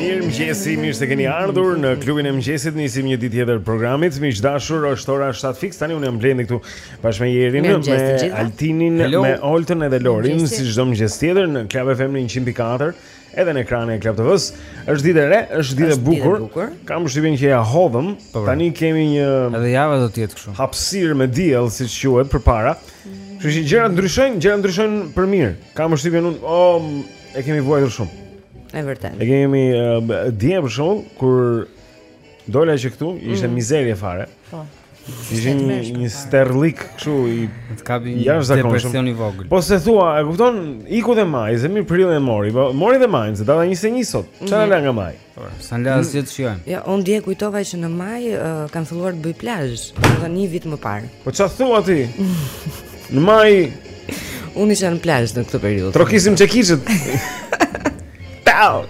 Mirëmëngjesi, mirë se keni ardhur në klubin e mëngjesit Nisim një ditë tjetër programit Miq të dashur është ora 7 fiks Tani unë jam Blendi këtu bashkë me Jerin Me Altinin, Hello. me Oltën edhe Lorin Si çdo mëngjes tjetër në Klab FM 100.4 Edhe në ekranet e Klab TV-së është ditë e re, është ditë e bukur, bukur. Kam përshtypjen që ia hodhëm po, po. Tani kemi një Edhe java do të jetë kështu Hapësirë me diell, siç quhet, përpara Kështu që gjërat ndryshojnë, gjërat ndryshojnë për mirë. Kam përshtypjen unë, oh, e kemi vuajtur shumë. E vërtetë. E kemi uh, dje për shembull kur dola që këtu ishte mm. mizerie fare. Po. Ishte një, një sterlik kështu i kap një depresion i vogël. Po se thua, e kupton, iku dhe maji, se mirë prillin e mori, po mori dhe majin, se data 21 sot. Çfarë mm -hmm. nga maji? Por, s'na la mm. asgjë të shijojmë. Ja, unë dje kujtova që në maj uh, kam filluar të bëj plazh, domethënë një vit më parë. Po çfarë thua ti? në maj unë isha në plazh në këtë periudhë. Trokisim çekiçët. Tau.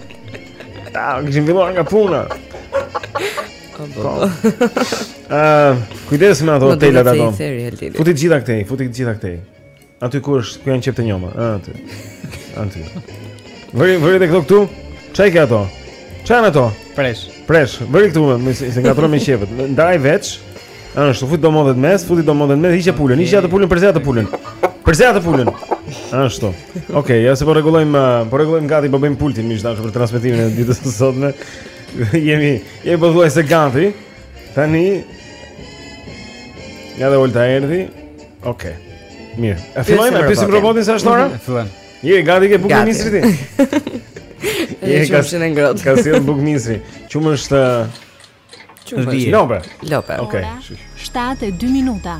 Tau, kishim filluar nga puna. Po. Ëh, po. kujdes me ato hotelat ato. Futi gjitha këtej, futi gjitha këtej. Aty ku është, ku janë qepë të njoma, a, aty. Aty. Vëri, vëri dhe këto këtu, ça i ke ato? Ça janë ato? Presh. Presh, vëri këtu, me, se ngatërrohen me qepët. Ndaji veç, ashtu, futi domatet mes, futi domatet mes, hiqe pulën, hiqe atë pulën, përse atë pulën? Përse atë pulën? Ashtu. Okej, okay, ja se po rregullojmë, po rregullojmë gati, po bëjmë pultin, miq të dashur për transmitimin e ditës së sotme. jemi, jemi pothuajse gati, tani, ja dhe Olta erdhi, Okej. Okay. Mirë. E fillojmë, e pyesim robotin sa është ora? E fillojmë. Je gati ke bukë misri ti? E ka shumë ngrohtë. Ka sjellë bukë misri. Qumësht Qumësht Lope. Lope. Okej. Okay. 7 e 2 minuta.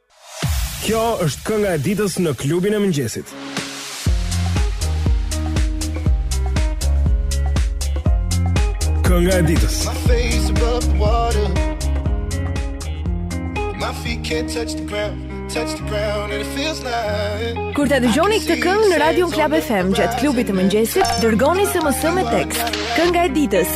Kjo është kënga e ditës në klubin e mëngjesit. Kënga e ditës. My face above the water. My feet can't touch the ground. Kur ta dëgjoni këtë këngë në Radio Klab FM gjatë klubit të mëngjesit, dërgoni SMS me tekst. Kënga e ditës,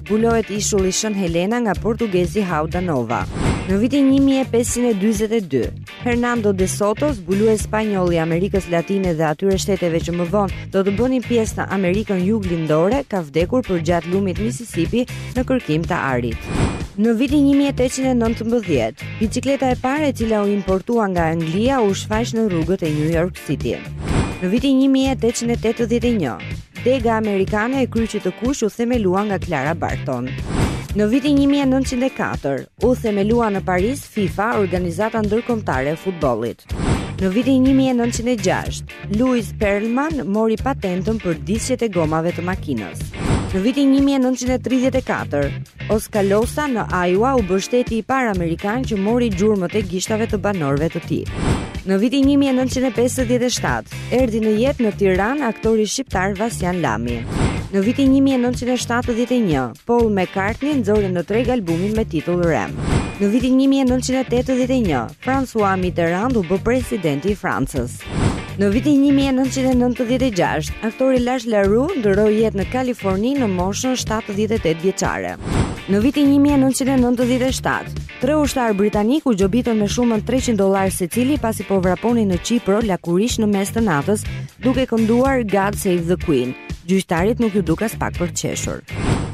Zbulohet ishulli Shën Helena nga portugezi João da Nova. Në vitin 1542, Hernando de Soto, zbulues spanjoll i Amerikës Latine dhe atyre shteteve që më vonë do të bënin pjesë në Amerikën Juglindore, ka vdekur përgjatë lumit Mississippi në kërkim të arit. Në vitin 1819, bicikleta e parë e cila u importua nga Anglia u shfaq në rrugët e New York City. Në vitin 1881, Dega amerikane e Kryqit të Kuq u themelua nga Clara Barton. Në vitin 1904 u themelua në Paris FIFA, Organizata Ndërkombëtare e Futbollit. Në vitin 1906, Louis Perlman mori patentën për disqet e gomave të makinës. Në vitin 1934, Oskaloosa në Iowa u bë shteti i parë amerikan që mori gjurmët e gishtave të banorëve të tij. Në vitin 1957, Erdhi në jetë në Tiranë aktori shqiptar Vasjan Lami. Në vitin 1971, Paul McCartney nxori në treg albumin me titull Ram. Në vitin 1981, François Mitterrand u bë presidenti i Francës. Në vitin 1996, aktori Lash LaRue ndërroi jetë në Kaliforni në moshën 78 vjeçare. Në vitin 1997, Tre ushtarë britanikë u gjobitën me shumën 300 dollarë secili pasi po vraponin në Qipro lakurish në mes të natës, duke kënduar God Save the Queen. Gjyqtarit nuk iu duk aspak për të qeshur.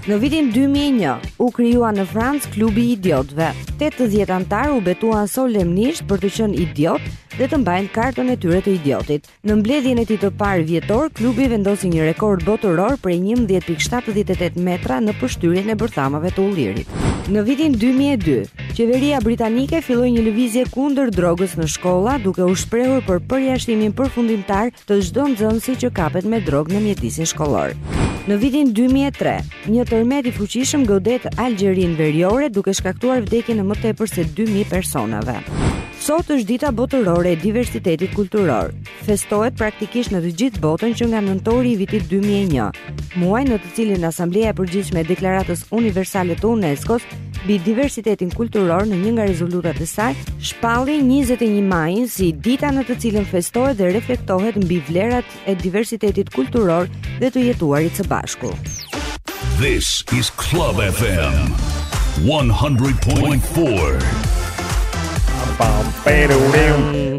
Në vitin 2001 u krijua në Francë klubi i idiotëve. 80 anëtarë u betuan solemnisht për të qenë idiotë dhe të mbajnë kartën e tyre të idiotit. Në mbledhjen e tij të parë vjetor, klubi vendosi një rekord botëror prej njëmbëdhjetë pikë shtatëdhjetë e tetë metra në pështyrjen e bërthamave të ullirit. Në vitin dy mijë e dy, qeveria britanike filloi një lëvizje kundër drogës në shkolla, duke u shprehur për përjashtimin përfundimtar të çdo nxënësi që kapet me drogë në mjedisin shkollor. Në vitin 2003, një tërmet i fuqishëm godet Algjerinë veriore duke shkaktuar vdekjen e më tepër se dy mijë personave. Sot është dita botërore e diversitetit kulturor. Festohet praktikisht në të gjithë botën që nga nëntori i vitit 2001, muaj në të cilin Asambleja e Përgjithshme e Deklaratës Universale të UNESCO-s mbi diversitetin kulturor në një nga rezolutat e saj shpalli 21 majin si dita në të cilën festohet dhe reflektohet mbi vlerat e diversitetit kulturor dhe të jetuarit së bashku. This is Club FM 100.4.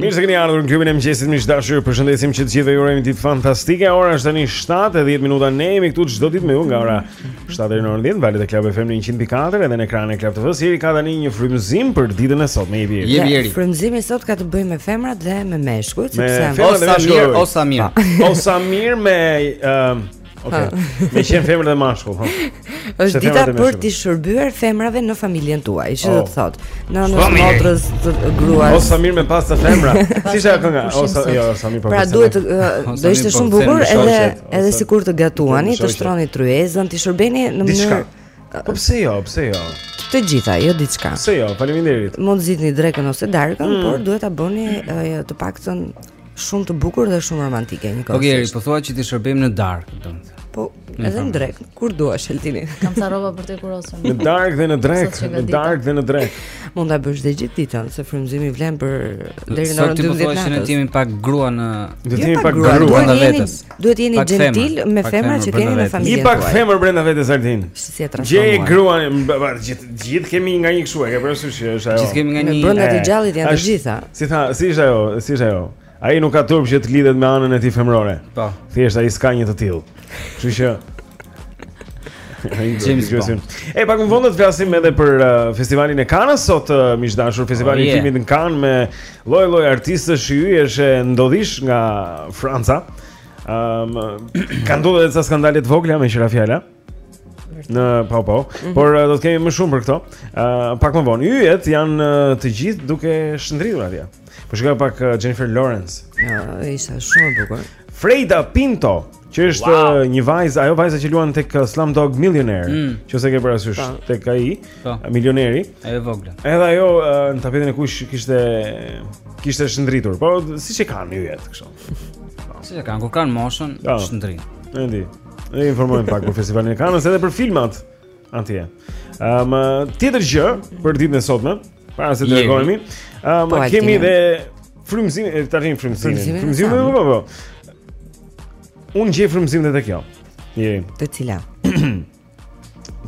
Mirë se keni ardhur në klubin e mëngjesit miq të dashur. Ju përshëndesim që të gjithëve ju urojmë ditë fantastike. Ora është tani 7:10 minuta. Ne jemi këtu çdo ditë me ju nga ora 7 deri në orën 10 valët e Club FM në 100.4 edhe në ekranin e Club TV. Jeri ka tani një frymëzim për ditën e sotme i vjerit. Jeri Jeri. Frymëzimi sot ka të bëjë me femrat dhe me meshkujt, sepse me femrat dhe meshkujt. O sa mirë, o sa mirë me ëm uh, Okay. Me qenë femër dhe mashkull, ha. Është dita për t'i shërbyer femrave në familjen tuaj, që do të oh. thotë, nënës, motrës, gruas. O sa mirë me pas të femra. Si është ajo kënga? O sa mirë, jo, sa mirë po. Pra duhet do ishte shumë bukur edhe Edhe Ose, sikur të gatuani, të shtroni tryezën, të shërbeni në mënyrë Po pse jo, pse jo? Të gjitha, jo diçka. Pse jo? Faleminderit. Mund të zgjidhni drekën ose darkën, mm. por duhet ta bëni të paktën shumë të bukur dhe shumë romantike njëkohësisht. Okej, okay, po thua që t'i shërbejmë në darkë, domethënë. Po, edhe në drekë, kur duash Altini. Kam ca rroba për të hekurosur. Në darkë dhe në drekë, në darkë dhe në drekë. Mund ta bësh dhe gjithë ditën, se frymëzimi vlen për deri në orën 12 natës. Sot ti po thua që ne jemi pak grua në Do të jemi pak grua brenda vetes. Duhet të jeni xhentil me femrat që keni në familje. Një pak femër brenda vetes Altin. Si e trashon? Gjej gruan, gjithë gjithë kemi nga një kështu, e ke parasysh që është ajo. Gjithë kemi nga një. Brenda të gjallit janë të gjitha. Si tha, si është ajo? Si është ajo? Ai nuk ka turp që të lidhet me anën e tij femërore. Po. Thjesht ai s'ka një të tillë. Kështu që James Bond. E pak më vonë do të flasim edhe për uh, festivalin e Kanës sot uh, miq të dashur, festivali oh, yeah. i filmit në Kan me lloj-lloj artistësh yjesh e ndodhish nga Franca. Ëm um, kanë ndodhur edhe ca skandale të vogla meqë ra fjala. Në pau pau, mm -hmm. por do të kemi më shumë për këto. Ë uh, pak më vonë. Yjet janë të gjithë duke shndritur atje. Po shikoja pak uh, Jennifer Lawrence. Ja, uh, ishte shumë e bukur. Freida Pinto, që është wow. Eh, një vajzë, ajo vajza që luan tek eh, Slumdog Millionaire, mm. që s'e ke parasysh po. tek ai, po. eh, milioneri. Ajo vogla. Edhe ajo në tapetin e kuq kishte kishte shndritur, po siç e kanë yjet kështu. Po. Siç e kanë, kur kanë moshën, po. shndrijnë. E di. Ne informojmë pak për festivalin e Kanës edhe për filmat atje. Ëm um, tjetër gjë për ditën e sotme, para se të largohemi. Ëm um, kemi dhe frymëzim, tani frymëzim. Frymëzim po po, po. Unë gjej frymëzim te kjo. Je. Te cila?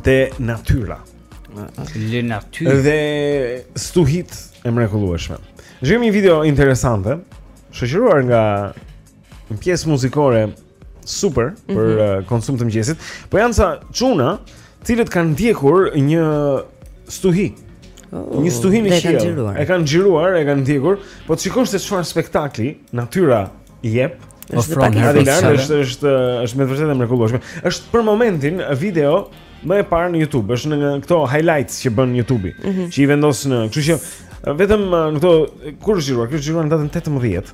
Te natyra. Te natyra. Dhe stuhitë e mrekullueshme. Kemi një video interesante, shoqëruar nga një pjesë muzikore super për mm -hmm. konsum të mëngjesit, po janë ca çuna, të cilët kanë ndjekur një stuhi. Oh, një stuhi me shi. E kanë xhiruar, e kanë ndjekur, po të shikosh se çfarë spektakli natyra i jep. Është pak e vështirë. Është është është me vërtetë e mrekullueshme. Është për momentin video më e parë në YouTube, është në këto highlights që bën YouTube-i, mm -hmm. që i vendos në, kështu që vetëm në këto kur është xhiruar, kjo është xhiruar në datën 18.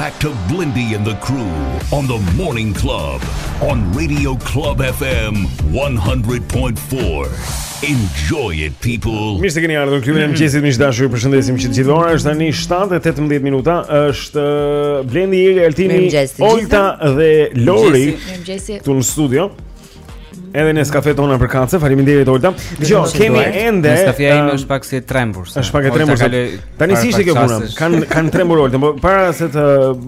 back to Blindy and the crew on the Morning Club on Radio Club FM 100.4. Enjoy it people. Mirë se keni ardhur në klubin e mëngjesit, miq të dashur, ju përshëndesim të gjithë ora është tani 7:18 minuta, është uh, Blendi, Iri, Altini, Olta dhe Lori këtu në studio. Edhe kafet tona për kafe, faleminderit Olta. Jo, kemi ende. Kafja ime uh, është pak si e trembur. Është pak e trembur. Tani si ishte kjo puna? Kan kanë trembur Olta, por para se të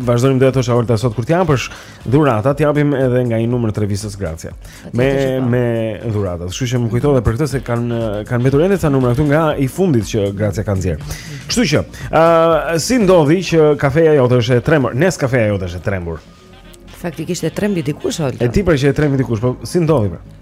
vazhdojmë do të thosha Olta sot kur të japësh Dhuratat japim edhe nga një numër të revistës Gracia. Me po. me dhuratat. Kështu që më kujtove për këtë se kanë kanë mbetur ende ca numra këtu nga i fundit që Gracia ka nxjerr. Kështu që, ë uh, si ndodhi që kafeja jote është e trembur? Nes kafeja jote është e trembur. Faktikisht e trembi dikush Olta. E di pra që e trembi dikush, po si ndodhi pra?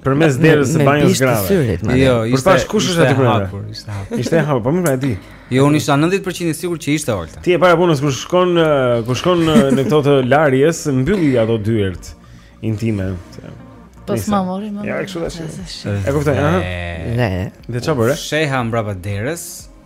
Përmes derës së banjës grave. Jo, ishte. Përpash kush është aty brenda? Ishte hapur. Ishte hapur, po më pra ti. Jo, unë isha 90% i sigurt që ishte Olta. Ti e para punës kur shkon kur shkon në këto të larjes, mbylli ato dyert intime. Po s'ma mori më. Ja, kështu tash. E kuptoj, ha. Ne. Dhe çfarë bëre? Fshiha mbrapa derës.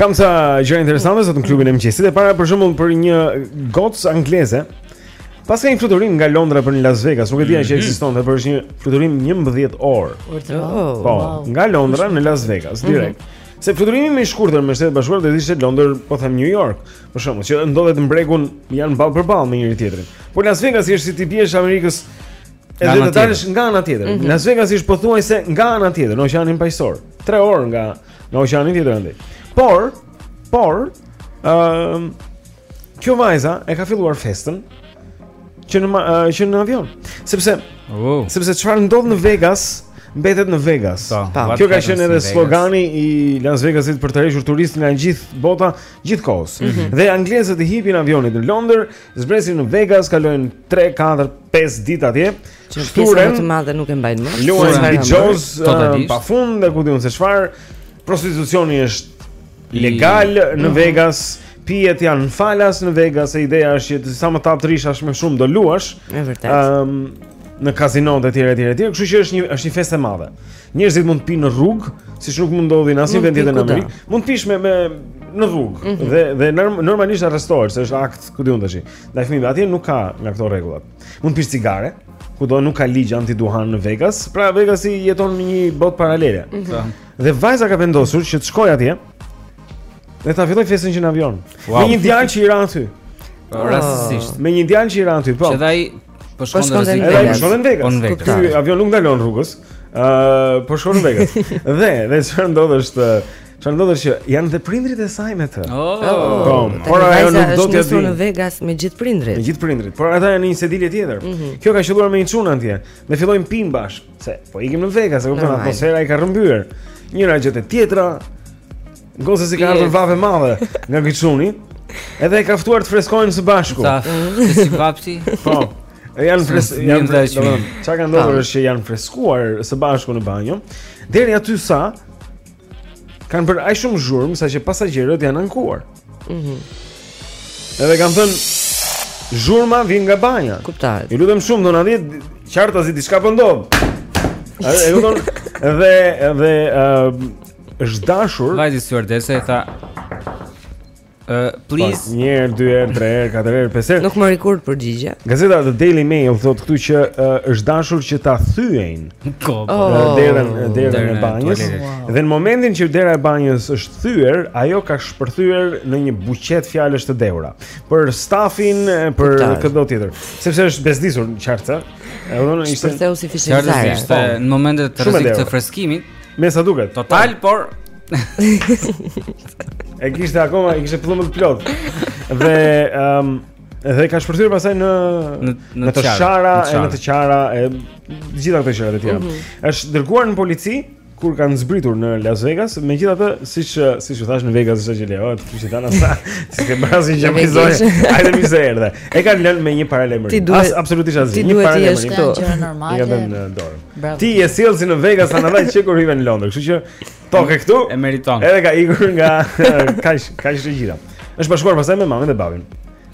Kam ca gjëra interesante sot në klubin e mëngjesit e para për shembull për një gocë angleze. Paska një fluturim nga Londra për në Las Vegas, nuk e dija mm -hmm. që mhm. ekziston, dhe për është një fluturim 11 orë. Oh, po, wow. nga Londra në Las Vegas, mhm. direkt. Mm -hmm. Se fluturimi më i shkurtër me Shtetet e Bashkuara do ishte Londër, po them New York, për shembull, që ndodhet në bregun janë ballë për ballë me njëri-tjetrin. Por Las Vegas është si t'i bjesh Amerikës Edhe të dalësh nga ana tjetër. Mm -hmm. Las Vegas është pothuajse nga ana tjetër, në Oqeanin Paqësor. 3 orë nga në oqeanin tjetër andej. Por, por, ëm ehm, uh, kjo vajza e ka filluar festën që në uh, që në avion. Sepse, oh. sepse çfarë ndodh në Vegas, mbetet në Vegas. Ta, po, ta. Kjo ka qenë edhe slogani i Las Vegasit për të tërhequr turistë nga gjithë bota, gjithë kohës. Mm -hmm. Dhe anglezët i hipin avionit në Londër, zbresin në Vegas, kalojnë 3 4 5 ditë atje. Shthurjen më të madhe nuk e mbajnë mend. Luajnë bixhoz totalisht pa fund dhe ku di unë se çfarë. Prostitucioni është legal I... në mhm. Vegas. Mm -hmm. Pijet janë falas në Vegas e ideja është që sa më tapë të rrish aq më shumë do luash E vërtetë um, Në kazino e të tjera të tjera të tjera Kështu që është një, është një festë e madhe Njerëzit mund të pinë në rrugë Siç nuk mund ndodhë në asnjë vend tjetër në Amerikë Mund të pish me, me në rrugë mm -hmm. Dhe, dhe normalisht arrestohesh Se është akt ku di unë tashi ndaj fëmijëve. Atje nuk ka nga këto rregullat. Mund të pish cigare, kudo nuk ka ligj antiduhan në Vegas, pra Vegasi jeton në një botë paralele. Mm -hmm. Dhe vajza ka vendosur që të shkojë atje. Dhe ta fillojë festën që në avion. Wow. Me një djalë që i ra aty. Po, ah. Rastësisht. Me një djalë që i ra aty, po. Që dhe ai po shkon në Vegas. Po shkon në Vegas. Po në Vegas. Ky avion nuk ndalon rrugës. Ëh, uh, po shkon në Vegas. dhe, dhe çfarë ndodh është Çfarë ndodh është që janë dhe prindrit e saj me të. Oh, po, por ajo nuk do të jetë në Vegas me gjithë prindrit. Me gjithë prindrit, por ata janë në një sedilje tjetër. Mm -hmm. Kjo ka qelluar me një çun atje. Ne fillojmë pimë bashkë, se po ikim në Vegas, e kupton, atmosfera i ka rrëmbyer. Njëra gjë te tjetra. Gocës i ka ardhur vapë e madhe nga ky çuni. Edhe e ka ftuar të freskohen së bashku. Sa s'i vapsi? Po. E janë fres, janë freskuar. Çka ka ndodhur është që janë freskuar së bashku në banjo. Deri aty sa Kanë bërë aq shumë zhurmë saqë pasagjerët janë ankuar. Mhm. Mm Edhe kanë thënë zhurma vjen nga banja. Kuptohet. Ju lutem shumë dëgjohet qartazi diçka po ndodh. Edhe edhe edhe ë është dashur. Vajti stjuardesa i tha Uh, please. Po, një herë, dy herë, tre herë, katër herë, pesë herë. Nuk më rikur të përgjigja. Gazeta The Daily Mail thotë këtu që uh, është dashur që ta thyejnë. Po, po. Oh, derën, derën e banjës. Dhe në momentin që dera e banjës është thyer, ajo ka shpërthyer në një buqetë fjalësh të dehura. Për stafin, për këdo tjetër. Sepse është bezdisur në qartë. Edhe unë ishte. Shpërtheu si fishekzjarre. Në momentet të rrezikut të freskimit, me sa duket. Total, por e kishte akoma, e kishte plumën të plot. Dhe ëm um, dhe ka shpërthyer pastaj në në, në, në të shara, e në të qara e gjithë këto gjëra të tjera. Mm -hmm. Është dërguar në polici kur kanë zbritur në Las Vegas, megjithatë siç siç u thashë në Vegas është që lejohet të fshi tana sa, s'i ke bërë asnjë gjë më zonjë. Hajde mirë se erdhe. E kanë lënë me një paralajmërim. Ti duhet As, absolutisht asgjë. Ti duhet të jesh këtu. Ja vjen në dorë. Ti je sjellë si në Vegas andaj që kur hyre në Londër, kështu që Toke këtu. E meriton. Edhe ka ikur nga kaq kaq e gjitha. Është bashkuar pastaj me mamën dhe babin.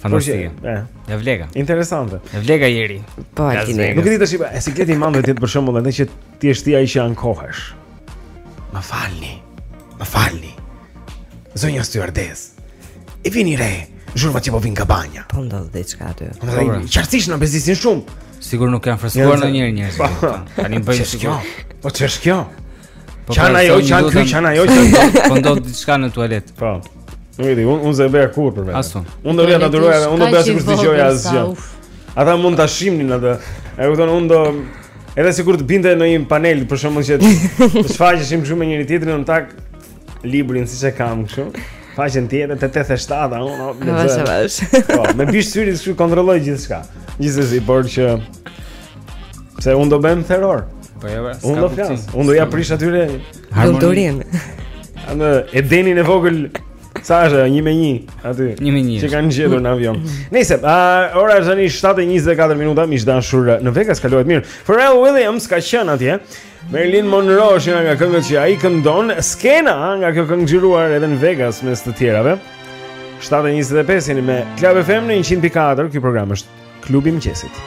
Fantastike. Ia vleka. Interesante. Ia vleka ieri. Po, atini. Nuk e di tash, e sikleti i mamës ditë për shembull, edhe që ti je ai që ankohesh. Më falni. Më falni. Zonja stewardess. E vini re. Zhurma që po vinë nga banja Po ndodh diçka aty Po ndodh dhe qartësish na bezdisin shumë Sikur nuk janë freskuar në njërë njërë Tani bëjnë sikur Po ç'është kjo? Po çan pra, ajo, çan ky, çan ajo, çan. Po ndodh diçka në tualet. Po. Nuk e di, unë unë s'e bëj kurrë për vetë. As unë. Unë do rrija të duroja, unë do bëja sikur s'dëgjoj asgjë. Ata mund ta shihnin atë. E kupton, unë do edhe sikur të binte në një panel për shkakun që të shiheshim kështu me njëri-tjetrin në tak. librin siç e kam kështu. Faqen tjetër te 87, unë le të vesh. Po, me bisht syri të kontrolloj gjithçka. Gjithsesi, por ç'pse unë do bëj terror. Po ja, jo, unë do flas. Unë do ia prish atyre harmoninë. Atë Edenin e vogël Sa është, një me një, aty Një me një Që kanë gjetur në avion Nejse, uh, ora është një 7.24 minuta Miq të dashur në Vegas, ka luajt mirë Pharrell Williams ka qenë atje Marilyn Monroe është një nga këngët që ai këndon skena nga kjo këngë xhiruar edhe në Vegas mes të tjerave. 7:25 jeni me Club FM në 104, ky program është Klubi i Mëngjesit.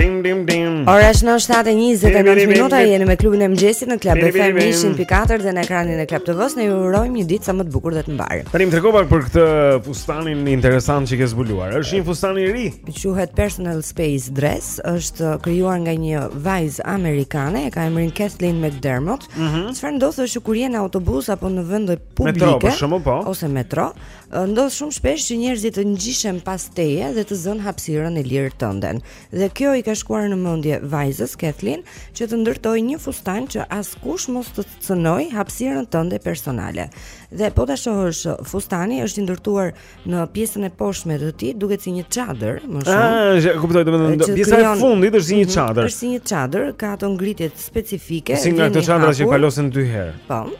Dim dim dim. Ora është 7:29 minuta jeni me klubin e mëngjesit në Club FM 104.4 dhe në ekranin e Club TV-s ne ju urojmë një ditë sa më të bukur dhe të mbarë. Tani më trego për këtë fustanin interesant që ke zbuluar. Është një fustan i ri. Quhet Personal Space Dress, është krijuar nga një vajzë amerikane, e ka emrin Kathleen McDermott. Mhm. Çfarë ndodh është kur je në autobus apo në vende publike? Metro, për shembull, po. Ose metro. Ndodh shumë shpesh që njerëzit të ngjishen pas teje dhe të zënë hapësirën e lirë tënde. Dhe kjo i ka shkuar në mendje vajzës Kathleen që të ndërtojë një fustan që askush mos të cënojë hapësirën tënde personale. Dhe po ta shohësh, fustani është i ndërtuar në pjesën e poshtme të tij, duket si një çadër, më shumë. Ah, e kuptoj, domethënë pjesa e fundit është si një mhm, çadër. Është si një çadër, ka ato ngritje specifike. Si nga ato çadrat që palosen dy herë. Po.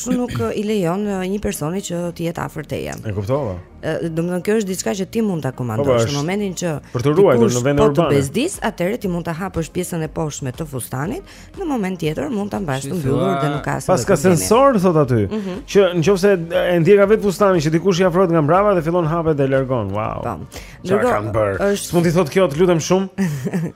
Kështu nuk i lejon një personi që të jetë afër teje. E kuptova. Domethënë kjo është diçka që ti mund ta komandosh në momentin që për shembull je në një urban e po të bezdis, atëherë ti mund ta hapësh pjesën e poshtme të fustanit, në moment tjetër mund ta mbash të mbyllur dhe nuk ka asnjë. Paska sensor thotë aty, mhm, që nëse e ndjeka vetë fustani që dikush i afrohet nga mbrapa dhe fillon hapet dhe largon. Wow. Po. Çfarë kanë bërë? Është... Mund t'i thotë kjo, të lutem shumë.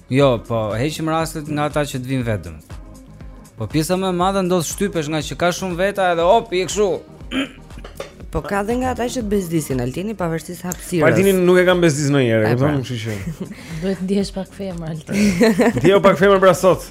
Jo, po heqim rastet nga ata që të vinë vetëm. Po pjesa më e madhe ndodh shtypesh ngaqë ka shumë veta edhe hop kshu. Po ka dhe nga ata që të bezdisin Altin pavarësisht hapësirës. Altinin nuk e kanë bezdis njëherë, e kupton, pra. kështu që. Duhet të ndihesh pak femër Altin. Ndihu pak femër pra sot.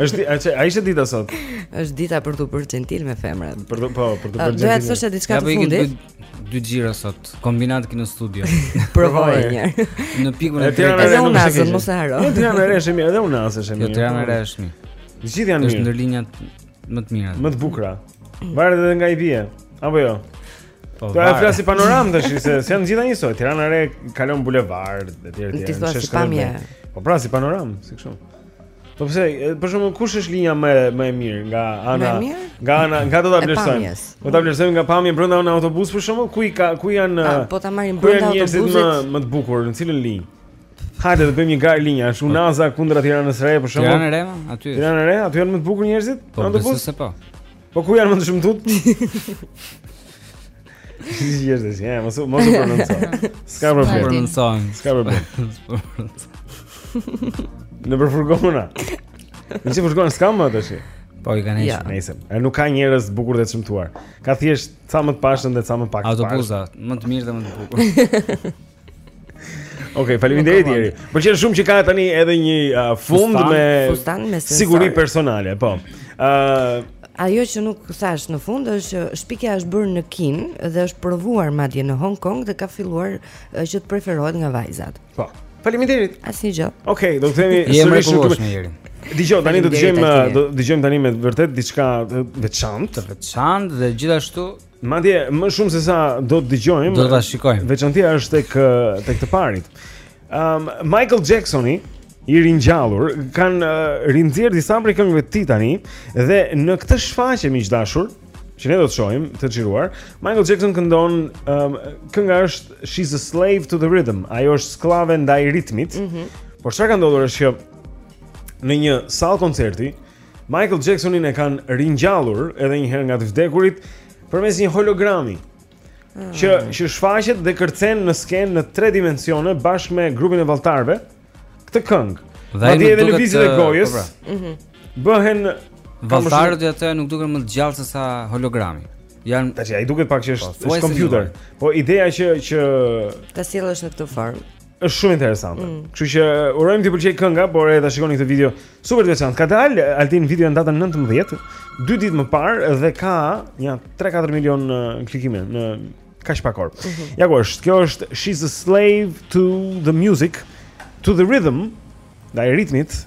Është ça ishte dita sot? Është dita për t'u bërë xhentil me femrat. Për të po, për t'u bërë xhentil. Do të thoshë diçka të fundit. Dy xhiro sot, Kombinat Kinostudio. Provoje një herë. Në pikun e tretë. Edhe Unazën, mos e harro. Jo, Tirana e Re është mirë, edhe Unaza është mirë. Jo, Tirana e Re është mirë. Gjithë janë mirë. Është ndër linjat më të mira. Më të bukura. Varet edhe nga i bie. Apo jo. Po, po ai flet si panoramë tash, se janë gjithë njësoj. Tirana e Re kalon bulevard etj etj. Ti thua si pamje. Po pra si panoramë, si kështu. Po pse, për shembull kush është linja më më e mirë nga ana nga ana nga do ta vlerësojmë. Do ta vlerësojmë nga pamja brenda në autobus për shembull ku i ka ku janë ah, po ta marrim brenda autobusit. Ku janë më më të bukur në cilën linjë? Hajde të bëjmë një garë linja, është Unaza kundra Tiranës së Re për shembull. Tiranë Re, aty. Tirana e Re, aty janë më të bukur njerëzit? Po, autobus. Po, po. Po ku janë më të shëmtut? Si si është si, ja, mos mos u prononco. S'ka problem. Prononcohu. S'ka problem. Në nëpër furgona. Në çfarë furgona s'ka më tash? Po i kanë ja. nëse. A nuk ka njerëz të bukur dhe të shëmtuar. Ka thjesht ca më të pashëm dhe ca më pak. Autobuza, më të mirë dhe më të bukur. Ok, faleminderit Jeri. Më pëlqen shumë që ka tani edhe një uh, fund fustan, me fustan me siguri personale, po. Ëh, uh, Ajo që nuk thashë në fund është që shpikja është bërë në Kinë dhe është provuar madje në Hong Kong dhe ka filluar që të preferohet nga vajzat. Po. Faleminderit. Asnjë gjë. Okej, okay, do të themi sërish në kumë. Dgjoj tani do të dëgjojmë do dëgjojmë tani me vërtetë diçka të veçantë, të veçantë dhe gjithashtu Madje më shumë se sa do të dëgjojmë. Do ta shikojmë. Veçantia është tek tek të parit. Um, Michael Jacksoni i ringjallur kanë uh, rinxjerr disa prej këngëve të tij tani dhe në këtë shfaqje miq të dashur që ne do të shohim të xhiruar, Michael Jackson këndon um, kënga është She's a Slave to the Rhythm, ajo është skllave ndaj ritmit. Mm -hmm. Por ça ka ndodhur është që në një sallë koncerti Michael Jacksonin e kanë ringjallur edhe një herë nga të vdekurit përmes një hologrami mm. që që shfaqet dhe kërcen në skenë në tre dimensione bashkë me grupin e valltarëve këtë këngë. Dhe ai edhe lëvizjet e gojës. Po, pra. Mhm. Bëhen valltarët ata nuk duken më të gjallë se sa hologrami. Jan tash ai duket pak që është po, kompjuter. Po ideja që që ta sjellësh në këtë formë. Është shumë interesante. Mm. Kështu që urojmë t'ju pëlqejë kënga, por edhe ta shikoni këtë video. Super interesant. Ka dalë Altin video në datën 19, dy ditë më parë dhe ka nja 3-4 milion uh, klikime në kaq pak orë. Mm -hmm. Ja ku është. Kjo është She's a Slave to the Music, to the Rhythm, ndaj ritmit.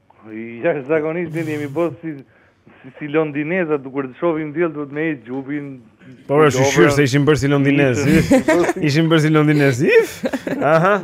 Ja zakonisht ne jemi bërë si si, si londinezët kur të shohim diell duhet me ecë gjupin. Po pra shyqyr se ishim bërë si londinezë. ishim bërë si londinezë. Aha.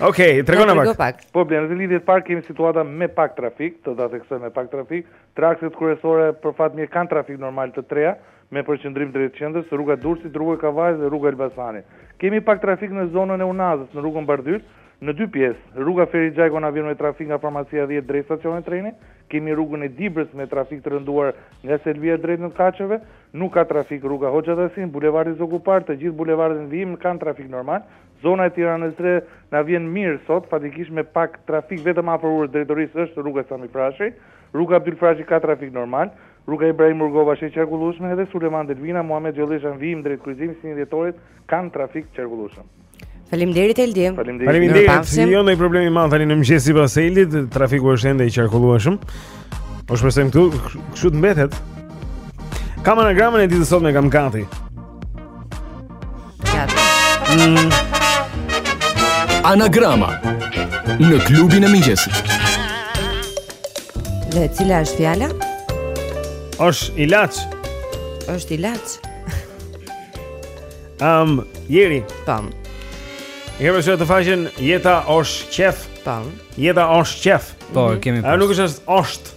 Okej, okay, tregona pak. pak. Po Blendi, në lidhjen e parë kemi situata me pak trafik, të ta theksoj me pak trafik. Tre akset kryesore për fat mirë kanë trafik normal të treja, Me përqendrim drejt qendrës, rruga e Durrësit, rruga e Kavajës dhe rruga e Elbasanit. Kemi pak trafik në zonën e Unazës, në rrugën Bardhyl, në dy pjesë. Rruga Ferit Xhajko na vjen me trafik nga farmacia dhjetë drejt stacionit të trenit. Kemi rrugën e Dibrës me trafik të rënduar nga Selvia drejt Nënë Kaçeve. Nuk ka trafik rruga Hoxha Tahsin, bulevardi Zogu i Parë, të gjithë bulevardet në vijim kanë trafik normal. Zona e Tiranës së Re na vjen mirë sot, faktikisht me pak trafik vetëm afër urës së drejtorisë është rruga Sami Frashëri. Rruga Abdyl Frashëri ka trafik normal. Rruga Ibrahim Rugova është e qarkullueshme edhe Sulejman Delvina, Muhamet Gjollesha në vijim drejt kryqëzimit të 21 Dhjetorit kanë trafik të qarkullueshëm. Faleminderit Eldi. Faleminderit. Faleminderit. Jo ndonjë problem i madh tani në mëngjes sipas Eldit, trafiku është ende i qarkullueshëm. Po shpresojmë këtu kështu të mbetet. Kam anagramën e ditës sot e kam gati. Mm. Anagrama në klubin e mëngjesit. Dhe cila është fjala? Osh ilaç. Osh ilaç. Am, um, Jeri. Tam. E kemi shëtë te faqja jeta osh qef. Tam. Jeta osh qef. Po, kemi. A nuk është është.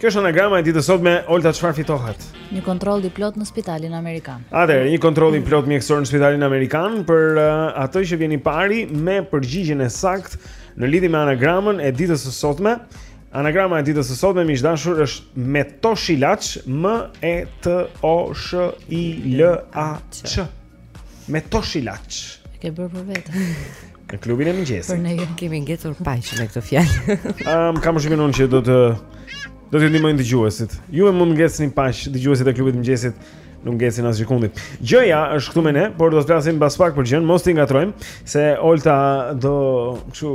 Kjo është anagrama e ditës sotme Olta çfarë fitohet? Një kontroll i plot në spitalin amerikan. Atëherë, një kontroll i plot mjekësor në spitalin amerikan për uh, atë që vjen i pari me përgjigjen e saktë në lidhje me anagramën e ditës së sotme. Anagrama e ditës së sotme miq të dashur është Metoshilaç M E T O S H I L A Ç. Metoshilaç. E ke bërë për vete. Në klubin e mëngjesit. Por ne kemi ngecur paq me këtë fjalë. Ëm kam shumë unë që do të do të ndihmojnë dëgjuesit. Ju s'mund të ngecni paq dëgjuesit e klubit të mëngjesit. Nuk ngecin asgjëkundi. Gjëja është këtu me ne, por do të flasim mbas pak për gjënë, mos t'i ngatërrojmë se Olta do kështu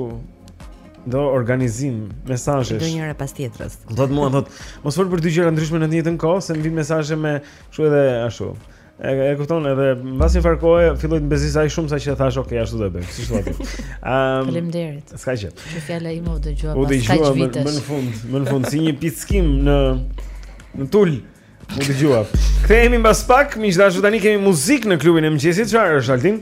do organizim mesazhesh. Do njëra pas tjetrës. Po mua më thotë, mos fol për dy gjëra të ndryshme në të njëjtën kohë, se më vijnë mesazhe me kështu edhe ashtu. E, e kupton edhe mbas një farë kohe filloi të më bezdisë aq shumë sa që thashë ok ashtu do e bëj. Kështu thua ti. Ehm. Faleminderit. S'ka gjë. Që fjala ime u dëgjua pas kaq vitesh. Më në fund, më në fund si një pickim në në tul. U dëgjua. Kthehemi mbas pak, miq të dashur tani kemi muzikë në klubin e mëngjesit. Çfarë është Altin?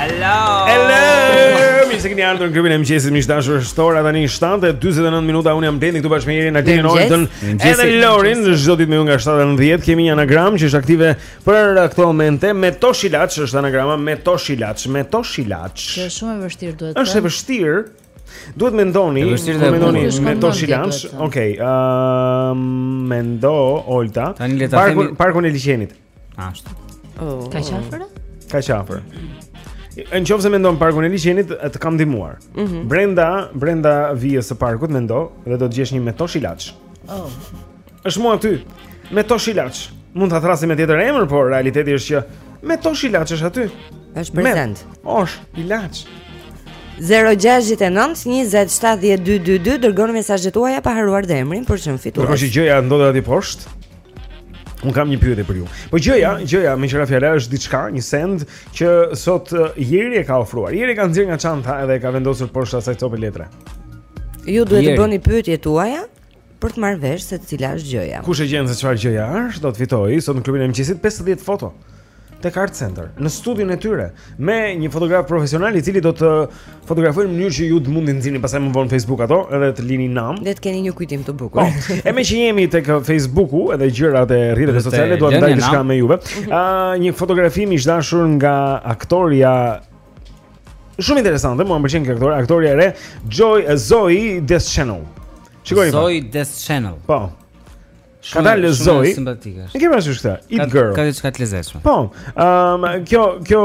Hello. Hello. Mirë se keni ardhur në klubin e mëngjesit miq të dashur. Është ora tani 7:49 minuta. Unë jam Blendi këtu bashkë me Jerin, Altinin, Oltën edhe Lorin, çdo ditë me ju nga 7-10 kemi një anagramë që është aktive për këto momente Metoshilaç, është anagrama Metoshilaç, Metoshilaç. Është shumë e vështirë duhet të. Është e vështirë. Duhet mendoni Kur mendoni Metoshilaç Ok uh, Mendo Olta Parkun, parkun e liqenit Ashtu oh. Kaq afër? Kaq afër Në qoftë se mendon parkun e liqenit Të kam ndihmuar mm -hmm. Brenda Brenda vijës së parkut mendo Dhe do të gjesh një Metoshilaç Oh Është mu aty Metoshilaç. Mund ta thërrasim me tjetër emër, por realiteti është që Metoshilaç është aty. Është prezent. Osh Ilaç. 0-6-9-27-12-2 Dërgoni mesazhet tuaja pa harruar dhe emrin për të fituar Ndërkohë që gjëja ndodhet aty poshtë Unë kam një pyetje për ju. Po gjëja, gjëja me qira fjala është diçka, një send që sot uh, Jeri e ka ofruar. Jeri e ka nxjerrë nga çanta edhe e ka vendosur poshtë asaj cope letre. Ju duhet të bëni pyetjet tuaja për të marrë vesh se cila është gjëja. Kush e gjen se çfarë gjëja është, do të fitojë sot në klubin e mëngjesit 50 foto tek Art Center, në studion e tyre, me një fotograf profesional i cili do të fotografojë në mënyrë që ju të mund t'i nxirrni pastaj më vonë në Facebook ato edhe të lini nam. Le të keni një kujtim të bukur. Po. E meqë jemi tek Facebooku edhe gjërat e rrjeteve sociale, duam të ndajmë diçka me juve. Ëh, një fotografi i dashur nga aktorja Shumë interesante, mua më pëlqen kjo aktor, aktorja e re, Zooey, Zooey Deschanel. Shikoni. Po. Zooey Deschanel. Po. Ka dalë Zooey. Simpatike. Ne kemi pasur këtë. It Girl. Ka diçka të lezetshme. Po. Ëm um, kjo kjo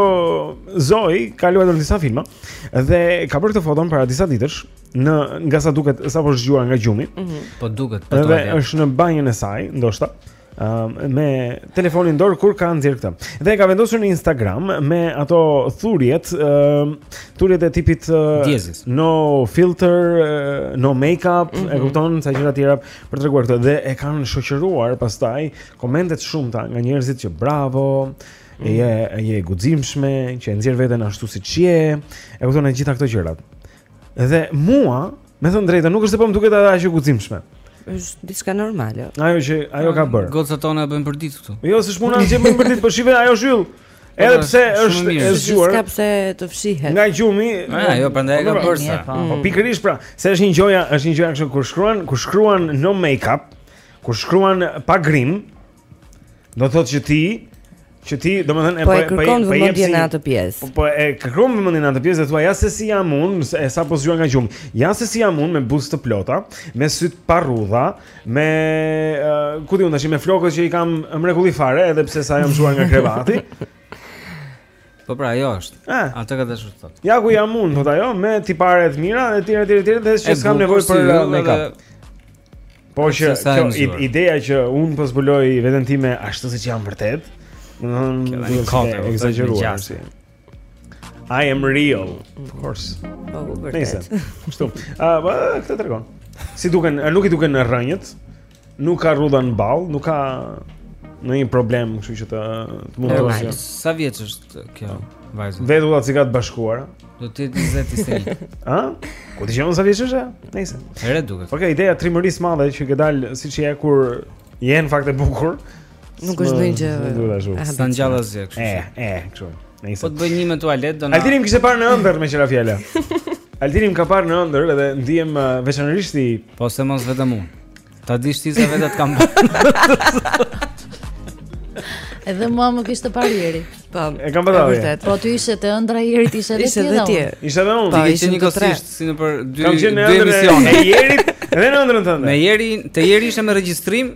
Zooey ka luajtur në disa filma dhe ka bërë këtë foton para disa ditësh në nga sa duket sapo është zgjuar nga gjumi. Mm -hmm. Po duket. Po dhe është në banjën e saj, ndoshta. um, me telefonin në dorë kur ka nxjerrë këtë. Dhe e ka vendosur në Instagram me ato thurjet, um, thurjet e tipit uh, no filter, uh, no makeup, mm -hmm. e mhm. kupton, sa gjëra të tjera për të treguar këtë dhe e kanë shoqëruar pastaj komente të shumta nga njerëzit që bravo, mm -hmm. je e guximshme që e nxjerr veten ashtu siç je, e kupton gjithë këto gjërat. Dhe mua, me thënë të drejtën, nuk është se po më duket aq e guximshme. Është diçka normale. Ajo që ajo ka bërë. Gocat tona e bëjnë përditë këtu. Jo, s'është puna që bëjnë përditë, po shihe ajo është yll. Edhe pse është e zgjuar. S'ka pse të fshihet. Nga gjumi. Ah, jo, prandaj e ka bërë sa. Po, po pikërisht pra, se është një gjoja, është një gjoja kështu kur shkruan, kur shkruan no makeup, kur shkruan pa grim, Do të thotë që ti që ti domethënë po e po kërkon po vëmendjen në atë pjesë. Po, po e kërkon vëmendjen në atë pjesë dhe thua ja se si jam unë, e sapozgjuar nga gjumi. Ja se si jam unë me buzë të plota, me sytë pa rrudha, me uh, ku di unë tashi me flokët që i kam mrekulli fare edhe pse sa jam zgjuar nga krevati. Po pra, ajo është. Eh. Atë ka dashur të thotë. Ja ku jam unë, thotë ajo, me tipare të mira dhe tjera tjera tjera, dhe s'kam nevojë për uh, make-up. Po që kjo ideja që unë po zbuloj veten time ashtu siç jam vërtet, domethënë një çikë e ekzagjeruar. I am real, of course. Po vërtet. Kështu. Ah, uh, këtë tregon. S'i duken, nuk i duken rrënjët. Nuk ka rrudha në ballë, nuk ka ndonjë problem, kështu që të të mund të vazhdojë. Sa vjeç është kjo vajzë? Vetullat i ka të bashkuara. Do të jetë 21. Ë? Ku ta di unë sa vjeç është? Nejse. E re duket. Okej, okay, ideja e trimërisë së madhe që ke dalë siç je kur je në fakt e bukur. Nuk është ndonjë gjë. Nuk duhet ashtu. Sa ngjalla zë kështu. E, e, kështu. Nejse. Po të bëj një me tualet do na. Altini më kishte parë në ëndërr meqë ra fjala. Altini më ka parë në ëndërr edhe ndihem uh, veçanërisht i Po se mos vetëm unë. Ta dish ti sa vetë të kam Edhe mua më kishte parë Jeri. Po. E kam parë. Vërtet. Po ti ishe te ëndrra Jerit ti ishe vetë. Ishte ti. Ishte edhe unë. Po, ti ishe njëkohësisht si nëpër dy dy dimensione. Jeri dhe në ëndrën tënde. Me Jerin, te Jeri ishe me regjistrim.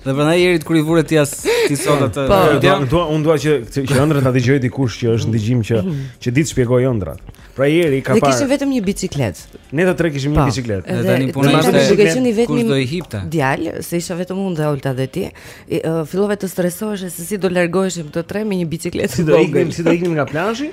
Dhe prandaj Jerit kur i vure ti as ti sot atë. Po, unë dua unë dua që që ëndrrat ta dëgjojë dikush që është në dëgjim që që di të shpjegojë ëndrrat. Pra Jeri ka parë. Ne kishim vetëm një biçikletë. Ne të tre kishim një po, biçikletë. Ne tani punojmë me biçikletë. Duke qenë vetëm kush do i hipte. Djal, se isha vetëm unë dhe Olta dhe ti, fillove të stresoheshe se si do largoheshim të tre me një biçikletë. Si do iknim, si do iknim nga plazhi?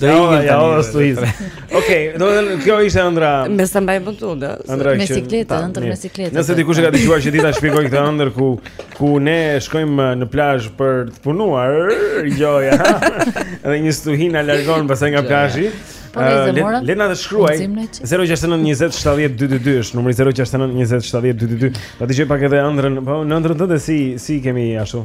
Do i ngel tani. Jo, s'u hiz. Okej, domethënë kjo ishte ëndrra. Me sa mbaj mend unë, ëh. Me siklet, ëndërr me siklet. Nëse dikush e ka dëgjuar që di ta shpjegojë këtë ëndërr ku ku ne shkojmë në plazh për të punuar, gjoja. Dhe një stuhi na largon pastaj nga plazhi. Po, le të na shkruajë 069 20 70 222 është numri 069 20 70 222. Ta dëgjoj pak edhe ëndrrën, po në ëndrrën tënde si si kemi ashtu.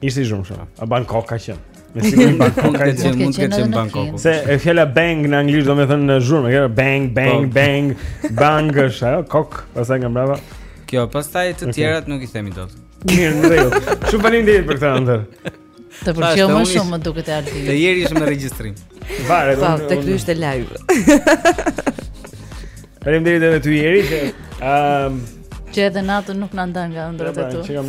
Ishte i zhurmshëm. A Bangkok ka qenë. Me siguri Bangkok ka qenë, mund të ketë qenë Bangkok. Se fjala bang në anglisht do të thotë zhurmë, kjo bang bang po. bang bang është ajo kok, pastaj nga brava. Kjo, pastaj të tjerat nuk i themi dot. Mirë, mirë. Shumë faleminderit për këtë ëndërr. Të pëlqeu më shumë më duket e arti. Te Jeri ishim në regjistrim. Varet. Po, te ky ishte live. Faleminderit edhe ty Jeri që ëm ehm, që edhe natën nuk na ndan nga ëndrrat e tua. Që kam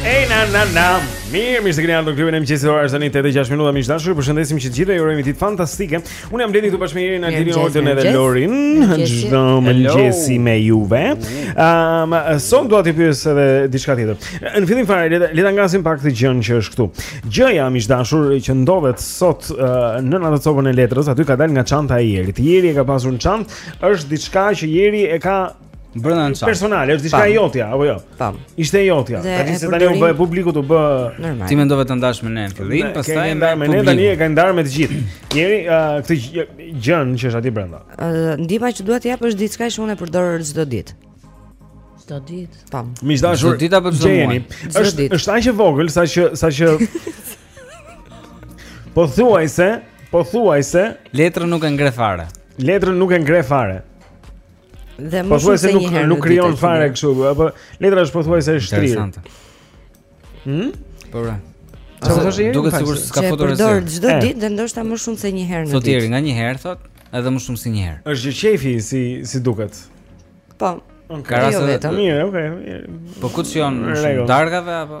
Ej na na na. Mirë, mirë se keni ardhur në klubin e mëngjesit. Ora është tani 8:06 minuta. Miq të dashur, ju përshëndesim të gjithëve ju urojmë ditë fantastike. Unë jam Blendi këtu bashkë me Jerin, Aldin, Oltën dhe Lorin. Çdo mëngjes me juve. Ëm, um, sot dua të pyes edhe diçka tjetër. Në fillim fare le ta ngasim pak këtë gjënë që është këtu. Gjëja miq të dashur që ndodhet sot uh, nën atë copën e letrës, aty ka dalë nga çanta e Jerit. Jeri e ka pasur në çantë, është diçka që Jeri e ka Brenda në çantë? Personale, është diçka e jotja apo jo? Tamam. Ishte e jotja. Tani se tani u bë publike u bë normal. Ti mendove ta ndash me ne në fillim, pastaj e ndave me ne tani e ke ndarë me të gjithë. Jeri, këtë gjënë që është aty brenda. Ndihma që dua të jap është diçka që unë e përdor çdo ditë. Çdo ditë. Tamam. Miq të dashur, çdo ditë apo çdo muaj? Është është aq e vogël saqë saqë pothuajse, pothuajse letrën nuk e ngre fare. Letrën nuk e ngre fare. Dhe më shumë se një herë. Nuk krijon fare kështu, apo letra është pothuajse e shtrirë. Interesante. Hm? Po bra. Ça do të thosh? Duket sikur s'ka fotografi. Po çdo ditë dhe ndoshta më shumë se një herë në ditë. Sotiri nganjëherë thotë, edhe më shumë se një herë. Është gjë qejfi si si duket. Po. Ka jo raste të mirë, okay. Po kuçion darkave apo?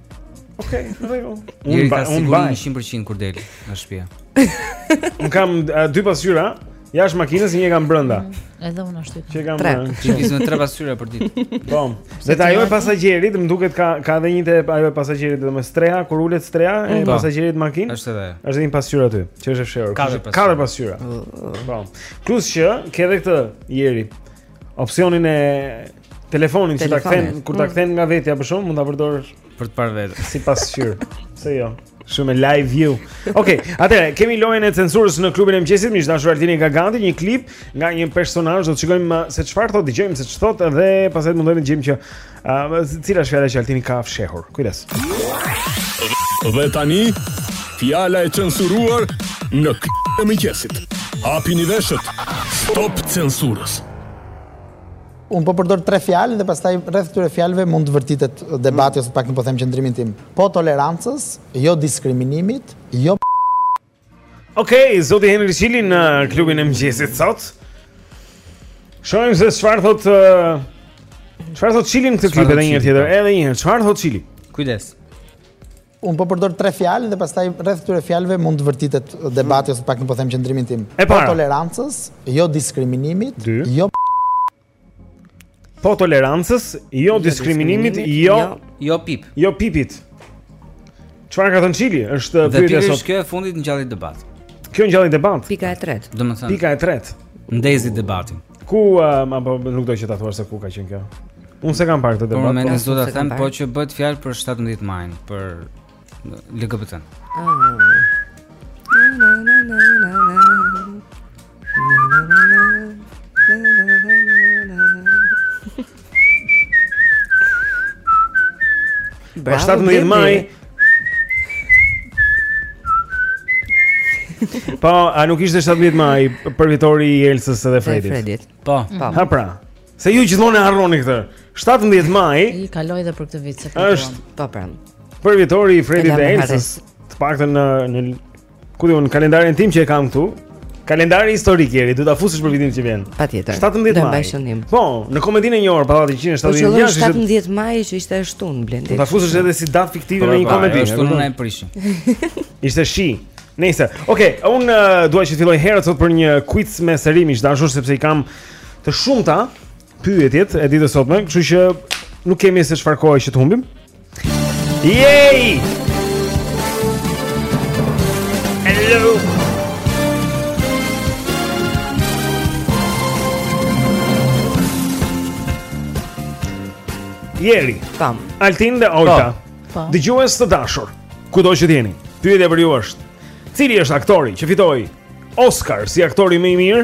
Okej, okay, rregull. Unë pa unë pa 100% kur del nga shtëpia. Un kam uh, dy pasqyra jashtë makinës, një kam brenda. Mm, edhe unë ashtu. Që kam tre. Që kishin tre pasqyra për ditë. Po. Dhe ta ajo e pasagjerit, më duket ka ka edhe një te ajo e pasagjerit, domethënë streha kur ulet streha e mm. pasagjerit te makina. Është edhe. Është edhe një pasqyrë aty, që është e fshehur. Ka pasqyra. Ka pasqyra. Po. Plus që ke edhe këtë Jeri. Opsionin e telefonit që ta kthen kur ta mm. kthen nga vetja prapë mund ta përdorësh për të parë veten si pasqyrë. Se jo. Shumë live view. Okej, okay, atëherë kemi lojën e censurës në klubin e mëngjesit, miq të dashur Altini ka gati një klip nga një personazh, do të shikojmë uh, se çfarë thotë, dëgjojmë se ç'thotë dhe pastaj mundohemi të gjejmë që Ëm, uh, cila është fjala që Altini ka fshehur? Kujdes. Dhe tani, fjala e censuruar në klubin e mëngjesit. Hapini veshët. Stop censurës. Unë po përdor tre fjalë dhe pastaj rreth këtyre fjalëve mund të vërtitet debati ose së paku po them qëndrimin tim. Po tolerancës, jo diskriminimit, jo Okej, okay, zoti Henri Çili në klubin e mëngjesit sot. Shohim se çfarë thot çfarë thot Çili në këtë klip edhe një herë tjetër, edhe një herë. Çfarë thot Chili? Kujdes. Unë po përdor tre fjalë dhe pastaj rreth këtyre fjalëve mund të vërtitet debati ose së paku po them qëndrimin tim. Po tolerancës, jo diskriminimit, jo Po tolerancës, jo diskriminimit, jo, jo jo pip. Jo pipit. Çfarë ka thënë Çili? Është pyetja sot. Dhe kjo e fundit ngjalli debat. Kjo ngjalli debat. Pika e tretë. Domethënë. Pika e tretë. Ndezi debatin. Ku um, apo nuk do që ta thuash se ku ka qenë kjo? Unë s'e kam parë këtë debat. Unë mendoj se do ta them po që bëhet fjalë për 17 majin, për LGBT. Pra 17 maj Po, a nuk ishte 17 maj përvitori i Elsës edhe Fredit? Fredit. Po. po. Ha pra. Se ju gjithmonë e harroni këtë. 17 maj. Iku, kaloi edhe për këtë vit s'e kujtuam. Është pa po, pra. Përvjetori i Fredit dhe Elsës. Të paktën në në ku diun kalendarin tim që e kam këtu. Kalendari historik Jeri do ta fusësh për vitin që vjen. Patjetër. 17 maj. Po, në komedinë e njohur Pallati 176. Po, që është 17 maj që ishte ashtu në Blendi. Do ta fusësh edhe si datë fiktive po, në një po, komedi. Ashtu nuk na e prishim. Ishte shi. Nëse, okay, un uh, dua të filloj herët sot për një quiz me seri miq të dashur sepse i kam të shumta pyetjet e ditës sotme, kështu që nuk kemi se çfarë kohe që të humbim. Yay! Hello. Jeri, tam. Altin dhe Olta. Po. Po. Dëgjues të dashur, kudo që jeni, pyetja për ju është: Cili është aktori që fitoi Oscar si aktori më i mirë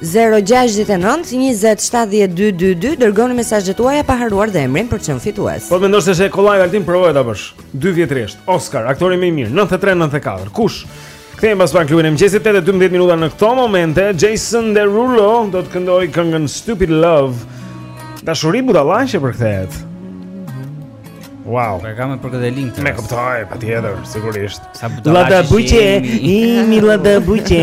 069 20 70 222 dërgoni mesazhet tuaja pa harruar dhe emrin për të qenë fitues. Po të mendosh se është kollaj Altin provoje ta bësh. Dy vjet rresht, Oscar, aktori më i mirë, 93 94. Kush? Kthehemi pas pak në klubin e mëngjesit 8:12 minuta në këto momente. Jason Derulo do të këndojë këngën Stupid Love. Dashuri budallaqe përkthehet. Wow. Pra kamë për këtë link. Më kuptove, patjetër, sigurisht. Sa budallaqe. Lada buçe, i mi lada buçe.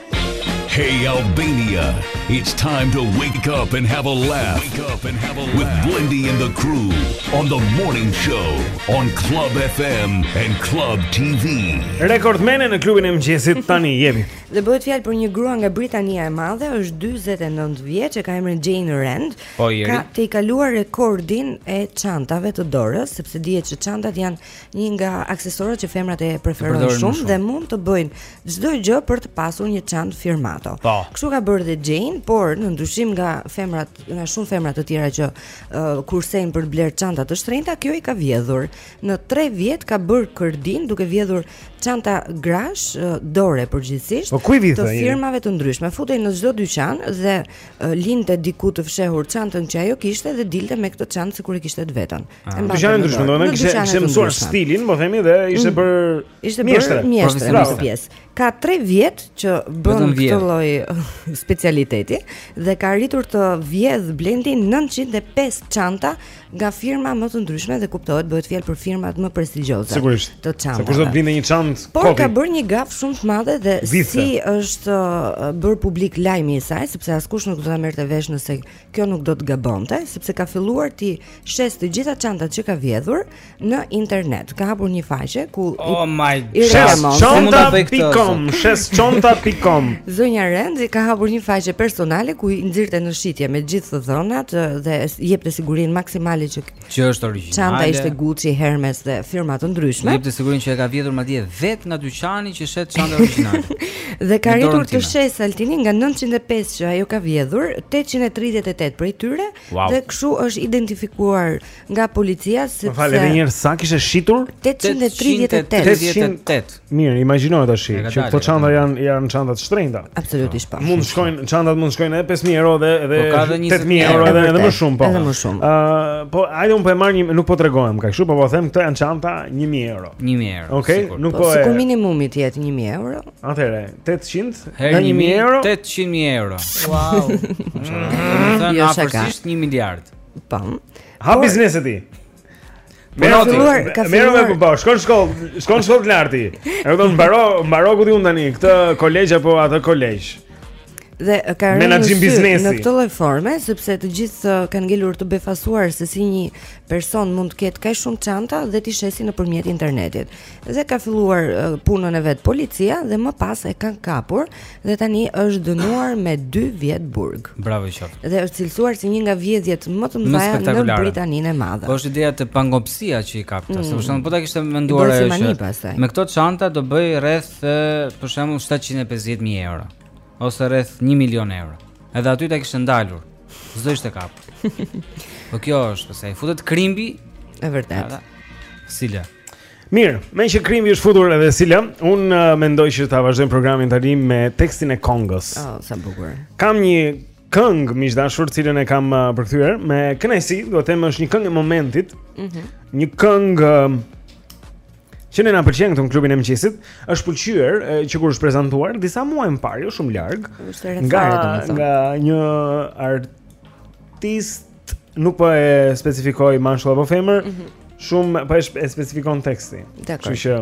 Hey Albania, it's time to wake up and have a laugh. Wake up and have a laugh with Blendi and the crew on the morning show on Club FM and Club TV. Rekordmene në klubin e mëngjesit tani jemi. Dhe bëhet fjalë për një grua nga Britania e Madhe, është 49 vjeç, e ka emrin Jane Rand. Po, ka tejkaluar rekordin e çantave të dorës, sepse dihet që çantat janë një nga aksesorët që femrat e preferojnë shumë, shumë dhe mund të bëjnë çdo gjë për të pasur një çantë firmato. Po. Kështu ka bërë dhe Jane, por në ndryshim nga femrat, nga shumë femra të tjera që uh, kursejnë për të blerë çanta të shtrenjta, kjo i ka vjedhur. Në 3 vjet ka bërë kërdinë duke vjedhur çanta grash uh, dore përgjithsisht po, të firmave të ndryshme. Futej në çdo dyqan dhe uh, linte diku të fshehur çantën që ajo kishte dhe dilte me këtë çantë sikur e kishte të vetën. Ah. Në dyqane të ndryshme, domethënë kishte kishte mësuar stilin, po themi dhe ishte mm. për ishte mjeshtre, për mjeshtre në këtë pjesë. Ka 3 vjet që bën këtë lloj specialiteti dhe ka arritur të vjedhë Blendi 905 çanta nga firmat më të ndryshme dhe kuptohet bëhet fjalë për firmat më prestigjioze të çantave. Sigurisht. do të blinde një çantë Por ka bërë një gafë shumë të madhe dhe Vise. si është uh, bërë publik lajmi i saj, sepse askush nuk do ta merrte vesh nëse kjo nuk do të gabonte, sepse ka filluar t'i shesë të gjitha çantat që ka vjedhur në internet. Ka hapur një faqe ku Oh my god. Shes çanta.com, shes çanta.com. Zonja Rand ka hapur një faqe personale ku i nxirrte në shitje me gjithë të dhënat dhe jepte sigurinë maksimale që që është origjinale. Çanta ishte Gucci, Hermes dhe firma të ndryshme. Jepte sigurinë që e ka vjedhur madje vetë nga dyqani që shet çanta origjinale. dhe ka arritur të shesë Altin nga 905 që ajo ka vjedhur, 838 prej tyre wow. dhe kështu është identifikuar nga policia sepse Edhe një herë sa kishte shitur? 838. 838. Mirë, imagjinoje tash që këto çanta janë janë çanta të shtrenjta. Absolutisht po. Mund të shkojnë çantat mund të shkojnë edhe 5000 euro dhe edhe 8000 po, euro edhe edhe më shumë po. Edhe më shumë. Ëh, po hajde unë po e marr një nuk po tregohem kështu, po po them këto janë çanta 1000 euro. 1000 euro. Okej, nuk po. po sikur minimumi të jetë 1000 euro. Atëherë, 800 herë 1000 euro. 800000 euro. Wow. Është jo, natyrisht 1 miliard. Po. Hap biznesin ti. Meroti, merro me pupo, shkon në shkollë, shkon në shkollë larti. E kupton, mbaro, mbaro ku di unë tani, këtë kolegj apo atë kolegj. Dhe ka rënë në këtë lloj forme sepse të gjithë uh, kanë ngelur të befasuar se si një person mund të ketë kaq shumë çanta dhe t'i shesi nëpërmjet internetit. dhe ka filluar punën e vet policia dhe më pas e kanë kapur dhe tani është dënuar me 2 vjet burg. Bravo qoftë. Dhe është cilësuar si një nga vjedhjet më të mëdha në Britaninë e Madhe. Po është ideja te pangopësia që i kapta, mm. sepse po ta kishte menduar ajo që me këto çanta do bëj rreth për shembull 750000 euro. ose rreth 1 milion euro. Edhe aty ta kishte ndalur. S'do ishte kap. Po kjo është, se i futet krimbi, e vërtetë. Sila. Mirë, meqë krimbi është futur edhe Sila, unë uh, mendoj që ta vazhdojmë programin tani me tekstin e këngës. Oh, sa bukur. Kam një këngë miq të dashur, të cilën e kam uh, përkthyer me kënaqësi, dua të them është një këngë e momentit. Mhm. Mm një këngë uh, Që ne na pëlqen këtu në klubin e mëngjesit, është pëlqyer që kur është prezantuar disa muaj më parë, jo shumë larg. Nga nga një artist nuk po e specifikoj mashkull apo femër, mm -hmm. sepse e specifikon teksti. Kështu që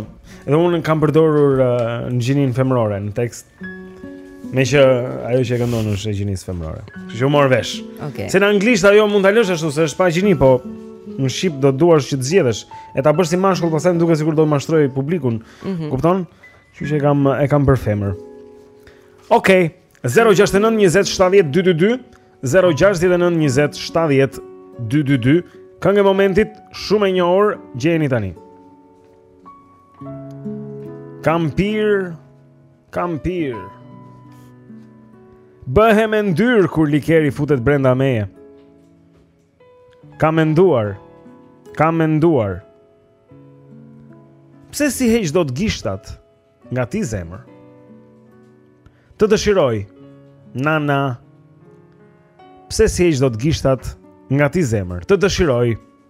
edhe unë kam përdorur uh, gjininë femërore në tekst. Meqë ajo që e këndon është e gjinisë femërore. Kështu që u mor vesh. Okej. Okay. Se në anglisht ajo mund ta lësh ashtu se është pa gjini, po në shqip do duash që të zgjedhësh. E ta bësh si mashkull, pastaj duket sikur do të mashtroj publikun. Mm -hmm. Kupton? Kështu që e kam e kam për femër. Okej. Okay. 069 20 70 222 069 20 70 222 Këngë e momentit, shumë e njohur, gjeni tani. Kam pirë, kam pirë. Bëhem e ndyrë kur likeri futet brenda meje. Kam menduar, kam menduar. Pse s'i heq dot gishtat nga ti zemër? Të dëshiroj, na na. Pse s'i heq dot gishtat nga ti zemër? Të dëshiroj.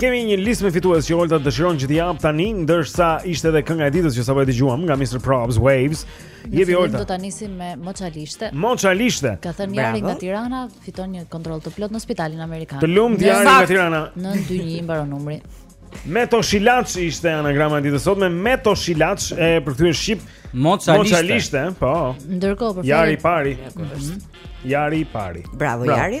Kemi një listë me fitues që Olta dëshiron që t'i jap tani, ndërsa ishte edhe kënga e ditës që sapo e dëgjuam nga Mr. Probs Waves. Jepi Olta. Do ta nisim me Moçalishte. Moçalishte. Ka thënë Jari nga Tirana, fiton një kontroll të plotë në spitalin amerikan. Të lumtë Jari nga Tirana. Në dy një mbaron numri. Meto Shilac ishte anagrama e ditës sot me Meto Shilac e përkthyer shqip Moçalishte. po. Ndërkohë për Jari i pari. Mhm. Jari i pari. Bravo Jari.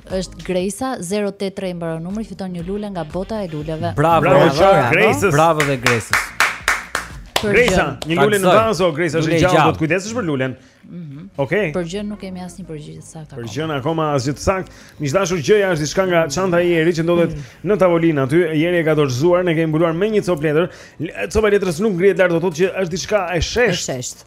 Është Grejsa 083 mbaron numri fiton një lule nga bota e luleve. Bravo, bravo, bravo, bravo, bravo, bravo dhe Grejsës. Grejsa, një lule në vazo, Grejsa është gjallë, do të kujdesesh për lulen. Mhm. Okej. Për gjën nuk kemi asnjë përgjigje të saktë. Për gjën akoma asgjë të saktë. Miq të dashur gjëja është diçka nga mhm. çanta e Jerit që ndodhet mhm. në tavolinë aty. Jeri e ka dorëzuar, ne e kemi mbuluar me një copë letër. Copa e letrës nuk ngrihet lart, do të thotë që është diçka e sheshtë.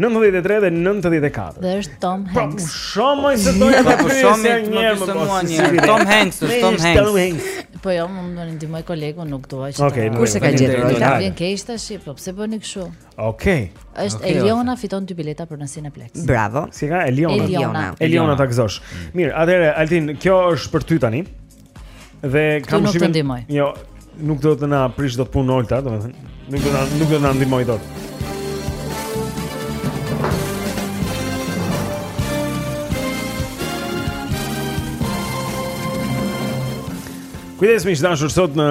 93 dhe 94. Dhe është Tom Hanks. Po shumë më se doja të pyesja po një herë më të mua një herë. Tom Hanks, është Tom Hanks. Po jo, më ndoni ndihmoj kolegu, nuk dua që. Okej, kush e ka gjetur Olta? Vjen keq tash, po pse bëni kështu? Okej. Është Eliona fiton dy bileta për në Cineplexx. Bravo. Si ka Eliona? Eliona, Eliona ta gëzosh. Mirë, atëherë Altin, kjo është për ty tani. Dhe kam nuk të ndihmoj. Jo, nuk do të na prish dot punën Olta, domethënë. Nuk do na nuk do na ndihmojë dot. Kujdes miq të dashur sot në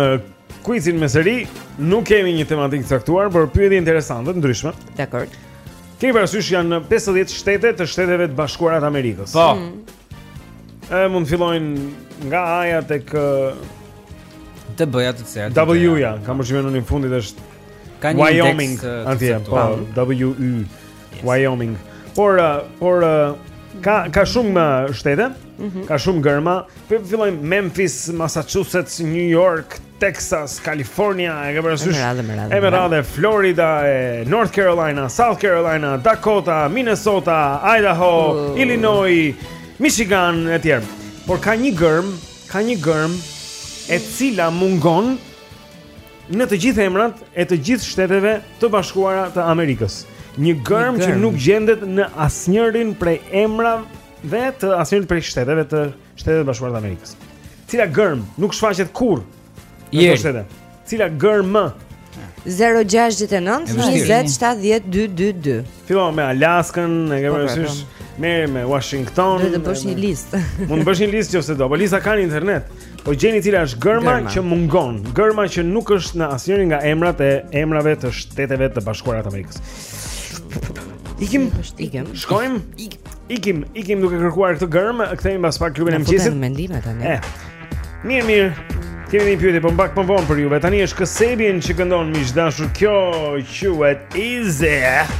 kuicin me seri, nuk kemi një tematikë të caktuar, por pyetje interesante, të ndryshme. Dakord. Kemi parasysh janë 50 shtete të Shteteve të Bashkuara të Amerikës. Po. Mm. E mund të fillojnë nga A-ja tek dabëlju-ja, si i thonë. W-ja, kam përshtypjen e fundit është ka një Wyoming atje, po W-y Wyoming. Por uh, por uh, ka ka shumë uh, shtete, mhm. ka shumë gërma. Fillojmë Memphis, Massachusetts, New York, Texas, California, e ke parasysh? Emerald, Florida, e North Carolina, South Carolina, Dakota, Minnesota, Idaho, uh. Illinois, Michigan e tjerë. Por ka një gërmë, ka një gërmë e cila mungon në të gjithë emrat e të gjithë shteteve të bashkuara të Amerikës. Një gërmë, që nuk gjendet në asnjërin prej emrave të asnjërit prej shteteve të Amerikës Shteteve të Bashkuara të Amerikës. Cila gërmë nuk shfaqet kurrë? Në shtete. Cila gërm? 069 20 70 222. Fillo me Alaskën, e ke parasysh? Po, po, po. Merr me Washington. Do të bësh një listë. Mund të bësh një listë nëse do, po lista ka në internet. Po gjeni cila është gërma, gërma që mungon, gërma që nuk është në asnjërin nga emrat e emrave të shteteve të Bashkuara të Amerikës. Ikim, ikim. Shkojmë. Ikim. Ikim, ikim duke kërkuar këtë gërm, kthehemi pas pak klubin e mëngjesit. Futem mendime tani. Eh. Mirë, mirë. Kemi një pyetje, po pak më vonë për juve. Tani është Kasabian që këndon miq të dashur. Kjo quhet Eez-eh.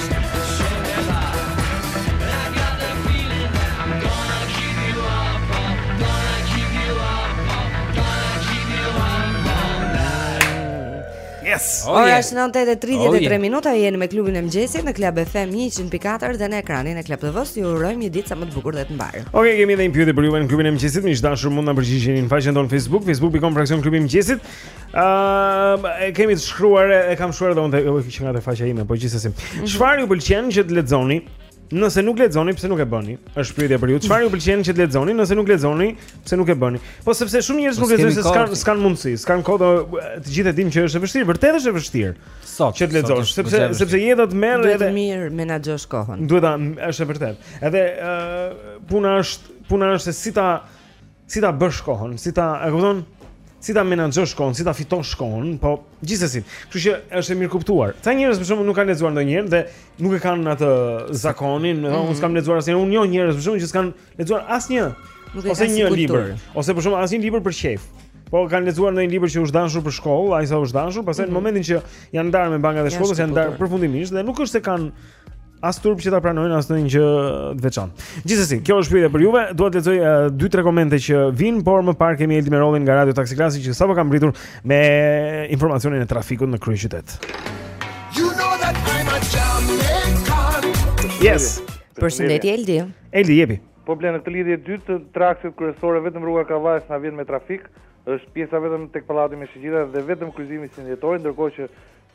Yes. Oh, Ora është 8:33 minuta, jeni me klubin e mëngjesit në Club FM 100.4 dhe në ekranin e Club TV-s. Ju urojmë një ditë sa më të bukur dhe të mbarë. Okej, kemi edhe një pyetje për ju në klubin e mëngjesit. Miq të dashur, mund të na përgjigjeni në faqen tonë Facebook, facebook.com fraksion klubi i mëngjesit. Ëm, uh, e kemi të shkruar, e kam shkruar edhe unë, e kisha nga te faqja ime, po gjithsesi. Mhm. Çfarë ju pëlqen që të lexoni? Nëse nuk lexoni, pse nuk e bëni? Është pyetja për ju. Çfarë ju pëlqen që të lexoni? Nëse nuk lexoni, pse nuk e bëni? Po sepse shumë njerëz po nuk lexojnë se s'kan s'kan mundësi, s'kan kohë, të gjithë e dimë që është e vështirë, vërtet është e vështirë. Sot që të lexosh, sepse sepse jeta të merr edhe mirë menaxhosh kohën. Duhet ta është e vërtet. Edhe puna është puna është se si ta Si ta bësh kohën, si ta, e kupton? Si ta menaxhosh kohën, si ta fitosh kohën, po gjithsesi. Kështu që është e mirëkuptuar. Ca njerëz për shembull nuk kanë lexuar ndonjëherë dhe nuk e kanë atë zakonin, më thonë, unë mhm. s'kam lexuar asnjë, unë njoh njerëz për shembull që s'kanë lexuar asnjë ose një libër, ose për shembull asnjë libër për qejf. Po kanë lexuar ndonjë libër që u është dashur për shkollë, aq sa u është dashur, pastaj në mhm. momentin që janë ndarë me bankat e shkollës, janë ndarë përfundimisht dhe nuk është se kanë As turp që ta pranojnë as ndonjë gjë të veçantë. Gjithsesi, kjo është pyetja për juve. Dua të lexoj uh, dy tre komente që vijnë, por më parë kemi Eldi Merollin nga Radio Taxi Classic që sapo ka mbritur me informacionin e trafikut në kryeqytet. You know that I'm a Jamaican. Yes. Përshëndetje Eldi. Eldi jepi. Po Blendi në këtë lidhje të dytë akset kryesore vetëm rruga e Kavajës na vjen me trafik, është pjesa vetëm tek pallati me shigjeta dhe vetëm kryqëzimi sinjetori, ndërkohë që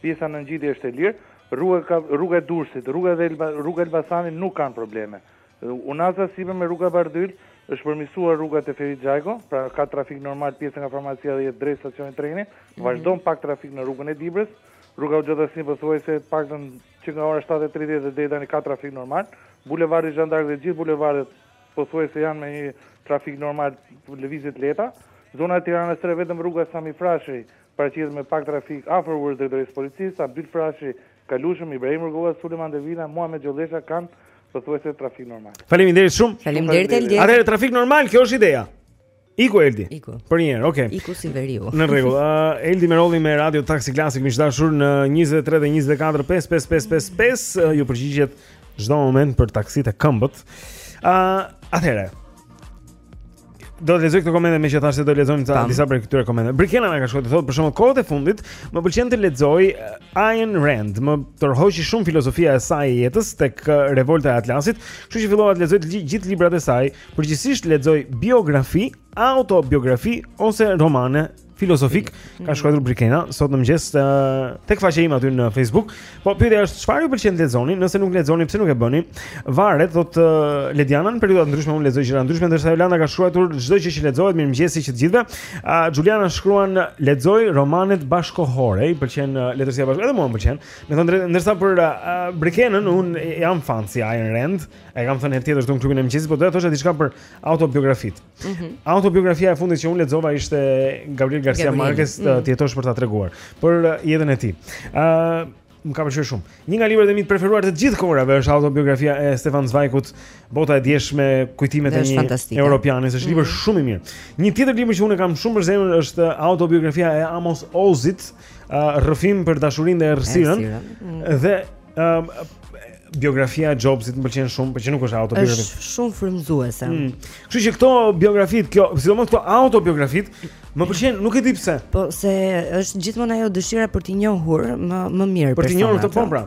Pjesa në ngjitje është e lirë. Rruga rruga e Durrësit dhe rruga e Elbasanit nuk kanë probleme. Unaza sipërme rruga Bardhyl është përmirësuar rruga Ferit Xhajko, pra ka trafik normal pjesa nga farmacia dhjetë drejt stacionit trenit, vazhdon pak trafik në rrugën e Dibrës. Rruga Hoxha Tahsin pothuajse të paktën që nga ora 7:30 dhe deri tani ka trafik normal. Bulevardi Zhan d'Ark dhe gjithë bulevardet pothuajse janë me një trafik normal, lëvizje të lehta. Zona e Tiranës së Re vetëm rruga Sami Frashëri Paraqitet me pak trafik afër urës Drejtorisë së Policisë, Abdyl Frashëri, Kalushëm, Ibrahim Rugova, Sulejman Delvina, Muhamet Gjollesha kanë pothuajse trafik normal. Faleminderit shumë. Faleminderit Eldi. Atëherë trafik normal, kjo është ideja. Iku Eldi. Iku. Përnjëherë, okay. Iku si veriu. Në rregull. Uh, Eldi Merolli me Radio Taxi Classic miq të dashur në 23 dhe 24 5555 uh, ju përgjigjet në çdo moment për taksit e këmbët. Ëh, uh, atëherë. Do të lexoj këto komente meqë thashë se do lexojmë ca disa prej këtyre komenteve. Brikena na ka shkruar thotë për shembull kohët e fundit, më pëlqen të lexoj eh, Ayn Rand, më tërhoqi shumë filozofia e saj e jetës tek eh, Revolta e Atlasit, kështu që fillova të lexoj të gjithë librat e saj, përgjithsisht lexoj biografi, autobiografi ose romane filozofik, mm. ka shkruar Brikena sot në mëngjes uh, tek faqja ime aty në Facebook. Po pyetja është çfarë ju pëlqen të lexoni? Nëse nuk lexoni, pse nuk e bëni? Varet, thot uh, Lediana në periudha të ndryshme unë lexoj gjëra ndryshme, ndërsa Jolanda ka shkruar çdo gjë që lexohet, mirëmëngjesi të gjithëve. Uh, Juliana shkruan lexoj romanet bashkëkohore, i pëlqen uh, letërsia bashkë, edhe mua më pëlqen. Me thënë të drejtën, ndërsa për uh, Brikenën un jam fans i Ayn Rand, e kam thënë herë tjetër këtu në klubin e mëngjesit, po doja të thosha diçka për autobiografitë. Mm -hmm. Autobiografia e fundit që unë lexova ishte Gabriel Garcia Marquez, mm -hmm. të jetosh për ta treguar për uh, jetën e tij. Ë, uh, më ka pëlqyer shumë. Një nga librat e mi të preferuar të gjithë kohërave është autobiografia e Stefan Zweigut, Bota e djeshme, kujtimet e një europiani, është mm -hmm. libër mhm. shumë i mirë. Një tjetër libër që unë kam shumë për zemër është autobiografia e Amos Ozit, uh, Rrëfim për dashurinë dhe errësirën. Mm -hmm. Dhe Ëm ehm, biografia e Jobsit më pëlqen shumë, por që nuk është autobiografi. Është shumë frymëzuese. Mm. Kështu që këto biografitë, kjo, sidomos këto autobiografitë, më pëlqejnë, nuk e di pse. Po se është gjithmonë ajo dëshira për t'i njohur më më mirë për të njohur të pompra.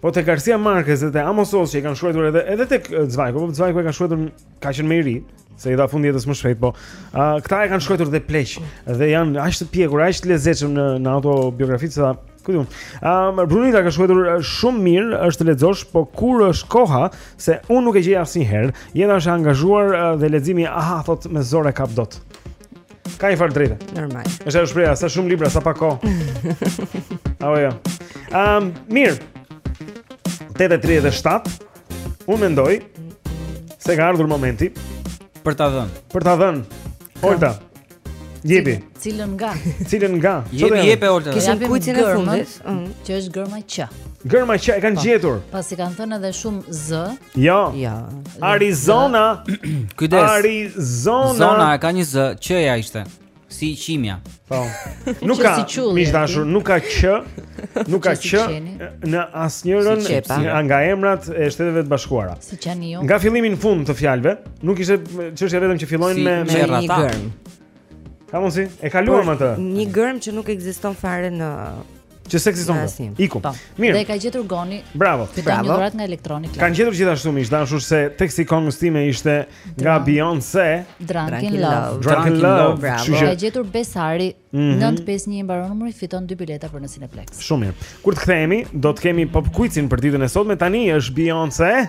Po te Garcia Marquez dhe te Amos Oz që i kanë shkruar edhe edhe tek Zweig, po Zweig e ka shkruar ka qenë më i ri, se i dha fund jetës më shpejt, po. Ë uh, këta e kanë shkruar dhe pleq dhe janë aq të pjekur, aq të lezetshëm në në autobiografitë se ku diun. Ë um, Brunita ka shkruar shumë mirë, është të lexosh, po kur është koha se unë nuk e gjej asnjëherë, jeta është angazhuar dhe leximi aha thot me zor e kap dot. Ka një farë të drejte. Normal. Është ajo shprehja, sa shumë libra, sa pak kohë. Ajo. Ëm, um, mirë. 8:37. Unë mendoj se ka ardhur momenti për ta dhënë. Për ta dhënë. Olta. Jepi. Cilën nga? Cilën nga? Jepi, jepi Olta. Kishim kuicin e fundit, mm. që është gërma Q. Gërma Q e kanë po. gjetur. Pasi kanë thënë edhe shumë Z. Jo. Jo. Arizona. Kujdes. Arizona. Zona ka një Z, Q-ja ishte. Si qimja. Po. Nuk ka, miq të dashur, nuk ka Q, nuk ka Q në asnjërin nga emrat e Shteteve të Bashkuara. Si qaniu. Nga fillimi në fund të fjalëve, nuk ishte çështja vetëm që fillojnë me me një gërm. Ka mundsi? E kaluam atë. Një gërm që nuk ekziston fare në Që s'ekziston te. Asnjë. Iku. Po. Mirë. Dhe e ka gjetur Goni. Bravo. Fiton Bravo. një dhuratë nga Electronic Line. Kanë gjetur gjithashtu miq të dashur se teksti i këngës time ishte nga Dra- Beyoncé, Drunk in Love. Drunk in Love. Bravo. Kështu që e ka gjetur Besari. Mhm. 951 i mbaron numri, fiton dy bileta për në Cineplex. shumë mirë. Kur të kthehemi, do të kemi pop quizin për ditën e sotme. Tani është Beyoncé.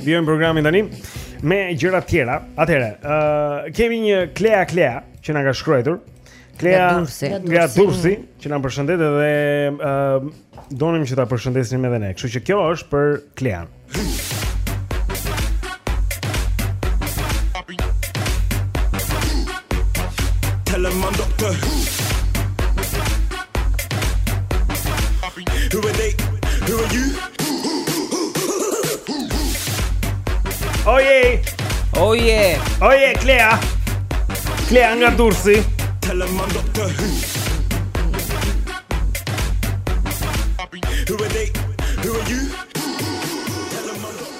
Vijojmë programin tani me gjëra të tjera. Atëherë, ë uh, kemi një Klea Klea që na ka shkruajtur. Klea nga Durrësi që na përshëndet dhe ë uh, donim që ta përshëndesnim edhe ne. Kështu që kjo është për Klean. Oje! Oje! Oje, Klea! Klea nga Durrësi!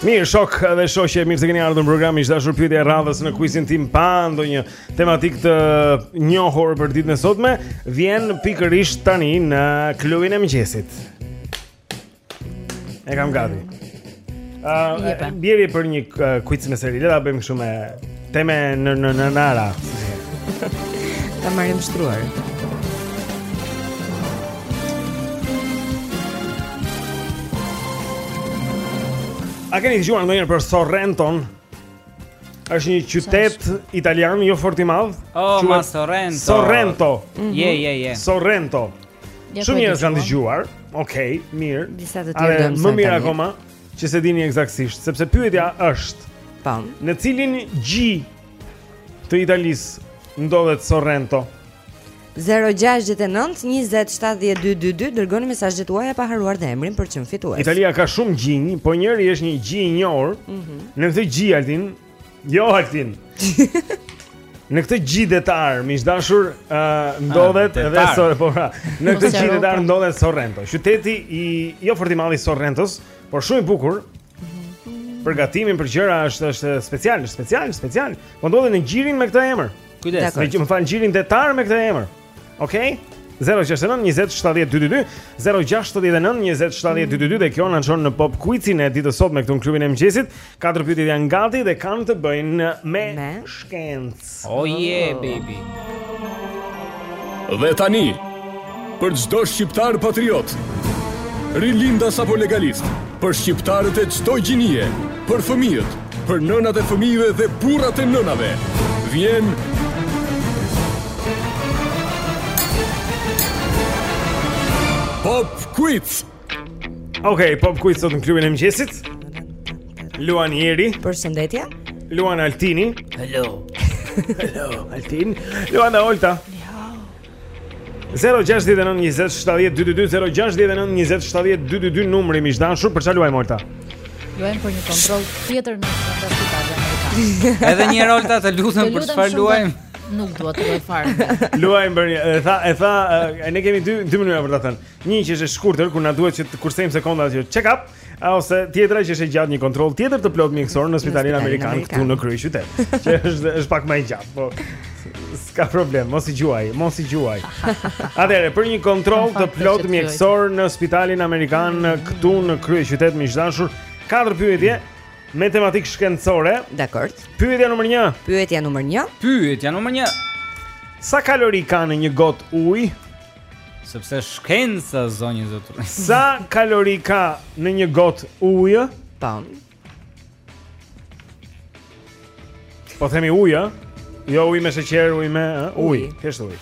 Mirë, shokë dhe shoqe, mirë se keni ardhur në program. Miq të dashur, pyetja e radhës në kuizin tim pa ndonjë tematikë të njohur për ditën e sotme, vjen pikërisht tani në klubin e mëngjesit. E kam gati. Ëh, uh, bjeri për një quiz me seri. Le ta bëjmë kështu me temë në në në nara. Ta marrim shtruar. A keni dëgjuar ndonjëherë për Sorrenton? Është një qytet italian jo fort i madh. Oh, ma Sorrento. Sorrento. Mhm. Je, je, je. Sorrento. Shumë njerëz kanë dëgjuar. Okej, mirë. Disa të tjerë do të Më mirë akoma që s'e dini ekzaktësisht, sepse pyetja është, po, në cilin gji të Italisë ndodhet Sorrento? 0-6-9-27-12-22 Dërgoni mesazhet tuaja pa harruar dhe emrin për çmimin fitues Italia ka shumë gjinj, po njëri është një gji i njohur mm -hmm. Në këtë gji, Altin Jo, Altin Në këtë gji detar, miq të dashur uh, Ndodhet ah, dhe sore po, pra, Në këtë gji detar ndodhet Sorrento Qyteti jo fort i madh i Sorrentos Por shumë i bukur mhm. Përgatimin për gjëra është, është special, është special, special Po ndodhet në gjirin me këtë emër Kujdes. Në, më fal, gjirin detar me këtë emër. Okej. Okay? 069 20 70 222 069 20 70 222 dhe kjo na çon në pop quizin e ditës së sotme këtu në klubin e mëngjesit. Katër pyetje janë gati dhe kanë të bëjnë me, me? shkencë. Oh yeah baby. Dhe tani për çdo shqiptar patriot, rilindas apo legalist, për shqiptarët e çdo gjinie, për fëmijët, Për nënat e fëmijëve dhe burrat e nënave vjen Pop Quiz. Okej, okay, Pop Quiz sot në klubin e mëngjesit. Luan Eri. Përshëndetje. Luan Altini. Hello. Hello, Altin. Luan Olta. Zero gjashtëdhjetë e nëntë njëzet shtatëdhjetë dy dy dy Zero gjashtëdhjetë e nëntë njëzet shtatëdhjetë dy dy dy numri miq të dashur për ça luajmë Olta Luajmë për një kontrol tjetër në spitalin Amerikan Edhe një herë Olta të lutem për çfarë luajmë Nuk duhet të luajmë farë Luajmë për një E tha, e tha, ne kemi dy, dy mënyra për ta thënë Një që është e shkurtër, kur na duhet që të kursejmë sekonda që check up A ose tjetra që është e gjatë një kontroll tjetër të plotë mjekësor në spitalin amerikan këtu në kryeqytet, që është është pak më e gjatë, po s'ka problem, mos i gjuaj, mos i gjuaj. Atëherë për një kontroll të plotë mjekësor në spitalin amerikan këtu në kryeqytet miq të dashur, katër pyetje me tematikë shkencore. Dakord. Pyetja numër 1. Pyetja numër 1. Pyetja numër 1. Sa kalori ka në një gotë ujë? Sepse shkenca zonja zotërinj. Sa kalori ka në një gotë ujë? Tan. Po themi ujë, jo ujë me sheqer, ujë me ujë, thjesht ujë.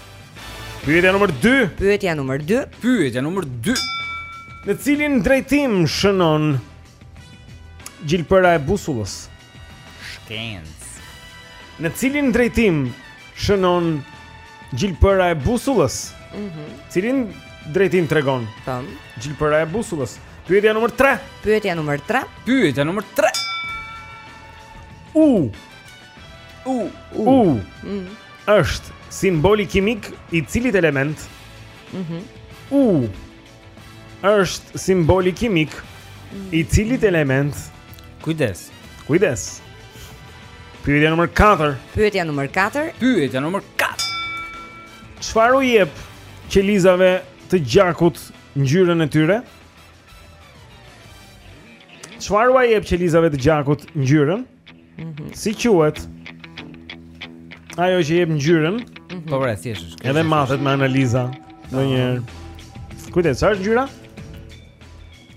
Pyetja numër 2. Pyetja numër 2. Pyetja numër 2. Në cilin drejtim shënon gjilpëra e busullës? Shkencë. Në cilin drejtim shënon gjilpëra e busullës? Mhm. Mm cilin drejtim tregon? Tan. Gjilpëra e busullës. Pyetja numër 3. Pyetja numër 3. Pyetja numër 3. U. U. U. Mhm. Është simboli kimik i cilit element? Mhm. Mm U. është simboli kimik i cilit element? Kujdes. Kujdes. Pyetja nr. 4. Pyetja nr. 4. Pyetja nr. 4. Çfarë u jep qelizave të gjakut ngjyrën e tyre? Çfarë ua jep qelizave të gjakut ngjyrën? Mhm. Si quhet? Ajo që jep ngjyrën. Mhm. Po pra e thjeshtë është. Edhe matet me analiza ndonjëherë. Po. Kujdes, ça është ngjyra?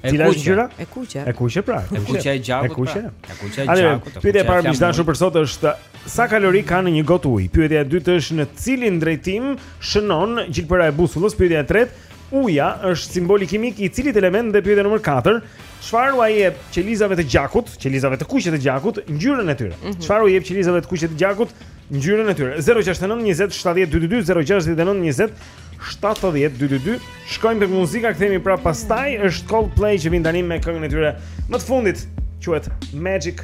Cila është ngjyra? E kuqe. E kuqe pra. E kuqe e gjakut. Pra. E kuqe. E kuqe e gjakut. Pyetja e parë miq të dashur për sot është sa kalori ka në një gotë ujë? Pyetja e dytë është në cilin drejtim shënon gjilpëra e busullës? Pyetja e tretë, U-ja është simboli kimik i cilit element dhe pyetja nr. 4, Çfarë ua jep qelizave të gjakut, qelizave të kuqe të gjakut, ngjyrën e tyre? Mhm. Çfarë u jep qelizave të kuqe të gjakut, ngjyrën e tyre? 069 20 70 222 069 20 70 222. Shkojmë tek muzika, kthehemi prapë pastaj mhm. është Coldplay që vjen tani me këngën e tyre më të fundit, quhet Magic.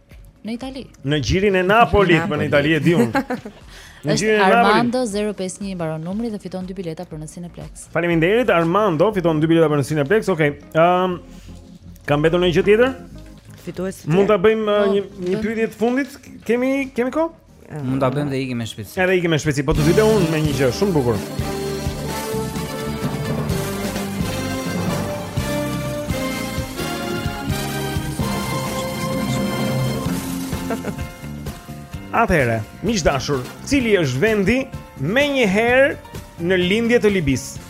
Në Itali. Në gjirin e Napolit, po në Itali e di unë. Në gjirin e Napolit. Armando 051 i mbaron numri dhe fiton dy bileta për në Cineplex. Faleminderit Armando, fiton dy bileta për në Cineplex. Okej. Okay. Ehm, um, ka mbetur ndonjë gjë tjetër? Fitues. Mund ta bëjmë uh, po, një një pyetje të fundit? Kemi, kemi kohë? Mund ta bëjmë dhe ikim me shpejtësi. Edhe ikim me shpejtësi, po të di unë me një gjë shumë bukur. Atëherë, miq të dashur, cili është vendi menjëherë në lindje të Libisë?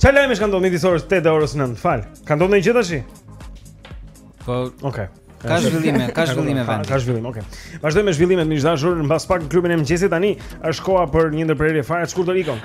Çfarë lajmesh kanë ndodhur midis orës 8 dhe orës 9? Fal. Ka ndodhur ndonjë gjë tash? Po, okay. Ka zhvillime, ka zhvillime vendi. Ka zhvillim, okay. Vazhdojmë me zhvillimet miq të dashur mbas pak në klubin e mëngjesit tani. Është koha për një ndërprerje fare të shkurtër ikon.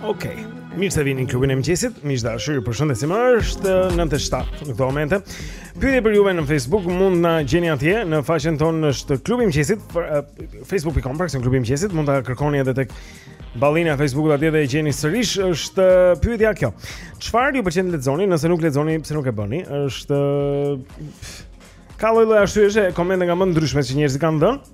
Okej. Okay. Mirë se vini në klubin e mëngjesit. Miq të dashur, ju përshëndesim. Është 9:07 në këtë moment. Pyetje për juve në Facebook mund të na gjeni atje në faqen tonë është klubi i mëngjesit për uh, facebook.com pra klubi i mëngjesit mund ta kërkoni edhe tek ballina e Facebookut atje dhe e gjeni sërish. Është pyetja kjo. Çfarë ju pëlqen të lexoni, nëse nuk lexoni, pse nuk e bëni? Është ka lloj-lloj arsyesh e komente nga më të ndryshme që njerëzit kanë dhënë.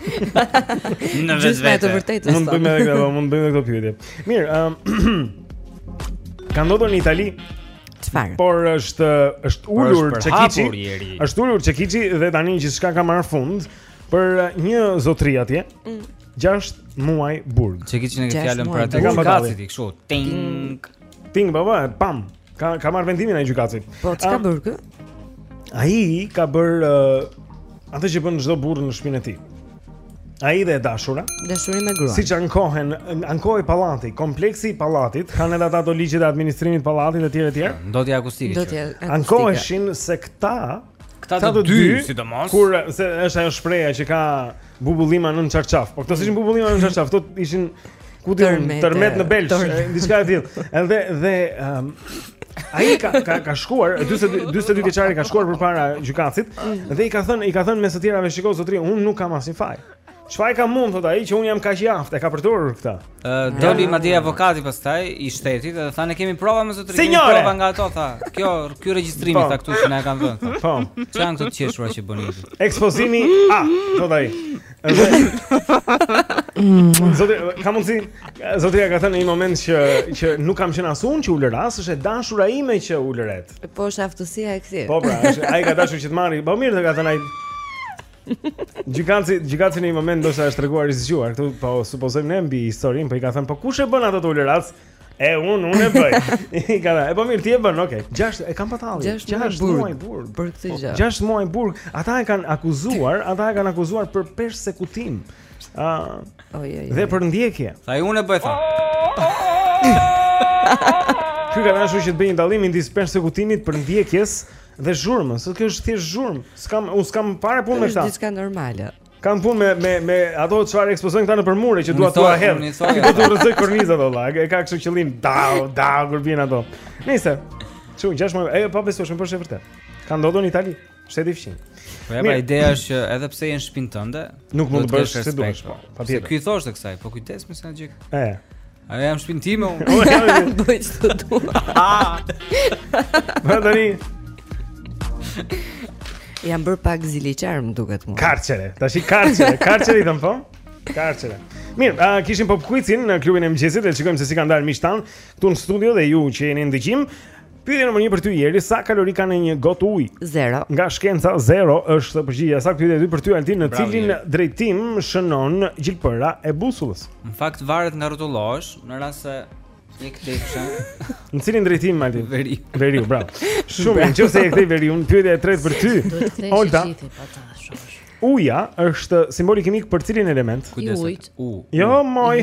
Në të vërtetë. Të vërtetë. Mund të bëjmë edhe këto, mund të bëjmë këto pyetje. Mirë, ëm ehm, Ka ndodhur në Itali. Çfarë? Por është është ulur çekiçi. Është ulur çekiçi dhe tani gjithçka ka marrë fund për eh, një zotëri atje. 6 mm. muaj burg. Çekiçi e ke fjalën për atë. Gjykatësi kështu. Ting. Ting baba, pam. Ka ka marrë vendimin ai gjykatësi. Po ç'ka bërë ky? Ai ka bërë uh, atë që bën çdo burrë në shpinë e tij. Ai dhe e dashura. Dashuri me gruan. Siç ankohen, ankohej pallati, kompleksi i pallatit, kanë edhe ata ato ligjet e administrimit të pallatit etj etj. Ndotja akustike. Ndotja akustike. Ankoheshin se këta Këta të, të dy, dy sidomos. Kurse është ajo shprehja që ka bubullima nën çarçaf. Po këto s'ishin bubullima nën çarçaf, këto ishin ku di, tërmet në Belsh, diçka e tillë. Edhe dhe um, ai ka ka ka shkuar 42 42 vjeçari ka shkuar përpara gjykatësit dhe i ka thënë i ka thënë mes të tjerave shiko zotëri, unë nuk kam asnjë faj. Çfarë faji kam unë thotë ai që unë jam kaq i aftë, e ka përdorur këtë. Ë doli madje avokati pastaj i shtetit dhe thanë kemi prova mo zotëri, kemi prova nga ato tha. Kjo ky regjistrimi po. tha këtu që na e kanë dhënë. Po. Ç'janë këto të qeshura që bëni. Ekspozimi A, thotë ai. Zotëri, ka mundësi? Zotëria ka thënë në një moment që që nuk kam qenë as unë që ulëras, është e dashura ime që ulëret. Po është aftësia e këtij. Po pra, ai ka dashur që të marrë. Po mirë, ka thënë ai. Gjykatësi, gjykatësi në një moment ndoshta është treguar i zgjuar këtu, po supozojmë ne mbi historinë, po i ka thënë, "Po kush e bën ato të ulëritura?" E un, un e bëj. I ka thënë, "E po mirë, ti e bën, okay." Gjashtë, e kam patalli. Gjashtë muaj Gjashtë burg. muaj burg. Për këtë Po, gjë. Gjashtë muaj burg. Ata e kanë akuzuar, ata e kanë akuzuar për persekutim. Ë, Oj, oj, dhe oj. përndjekje. Tha ai unë e bëj tha. Ky ka dashur që të bëjë një dallim midis persekutimit, përndjekjes Dhe zhurmë, se kjo është thjesht zhurmë. S'kam, unë s'kam fare punë me këta. Është diçka normale. Kam punë me me me ato çfarë ekspozojnë këta nëpër mure që dua t'ua hedh. Ti do të rrëzoj kornizat ato valla. E ka kështu qëllim. Dau, dau kur vjen ato. Nice. Çu, është më, e pabesueshme por është e vërtetë. Ka ndodhur në Itali, shteti fqinj. Po ja, ideja është që edhe pse je në shpinë tënde, nuk mund të bësh si të duash. Po. Patjetër. Ky thoshte kësaj, po kujdes me sa gjë. Ëh. A jam në shpinë time unë? Po, jam shpinë. Bëj çfarë të dua. Më të një. Jam bërë pak ziliqar më duket mua. Karqere, ta shi karqere, karqere i thëmë po? Karqere. Mirë, uh, kishim pop quizin në klubin e mëngjesit, e shikojmë se si kanë dalë miqtë tanë, këtu në studio dhe ju që jeni në dëgjim. Pyetja nr. 1 për ty Jeri, sa kalori ka në një gotë ujë? 0. Nga shkenca 0 është përgjigja e saktë. Pyetja e dytë për ty Altin, në cilin drejtim shënon gjilpëra e busullës? Në fakt varet nga rrotullohesh, në rast se je këtej fshë. Në cilin drejtim Altin? Veri. Veriu, bravo. Shumë mirë, nëse je këtej veriun, pyetja e tretë për ty. Olta. U-ja është simboli kimik për cilin element? Kujdes. U. Jo, moj.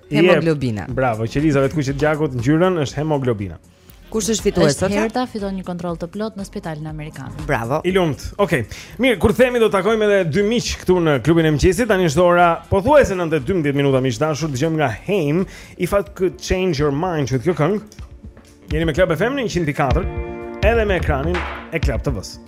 Hemoglobina. Bravo, qelizave të kuqe të gjakut ngjyrën është hemoglobina. Kush është fitues sot? Herta fiton një kontroll të plot në spitalin amerikan. Bravo. I lumt. Okej. Okay. Mirë, kur të kthehemi do të takojmë edhe dy miq këtu në klubin e mëngjesit. Tani është ora pothuajse 9:12 minuta miq të dashur. Dëgjojmë nga Haim, If I Could Change Your Mind, kjo këngë. Jeni me Club FM në 104, edhe në ekranin e Club TV-së.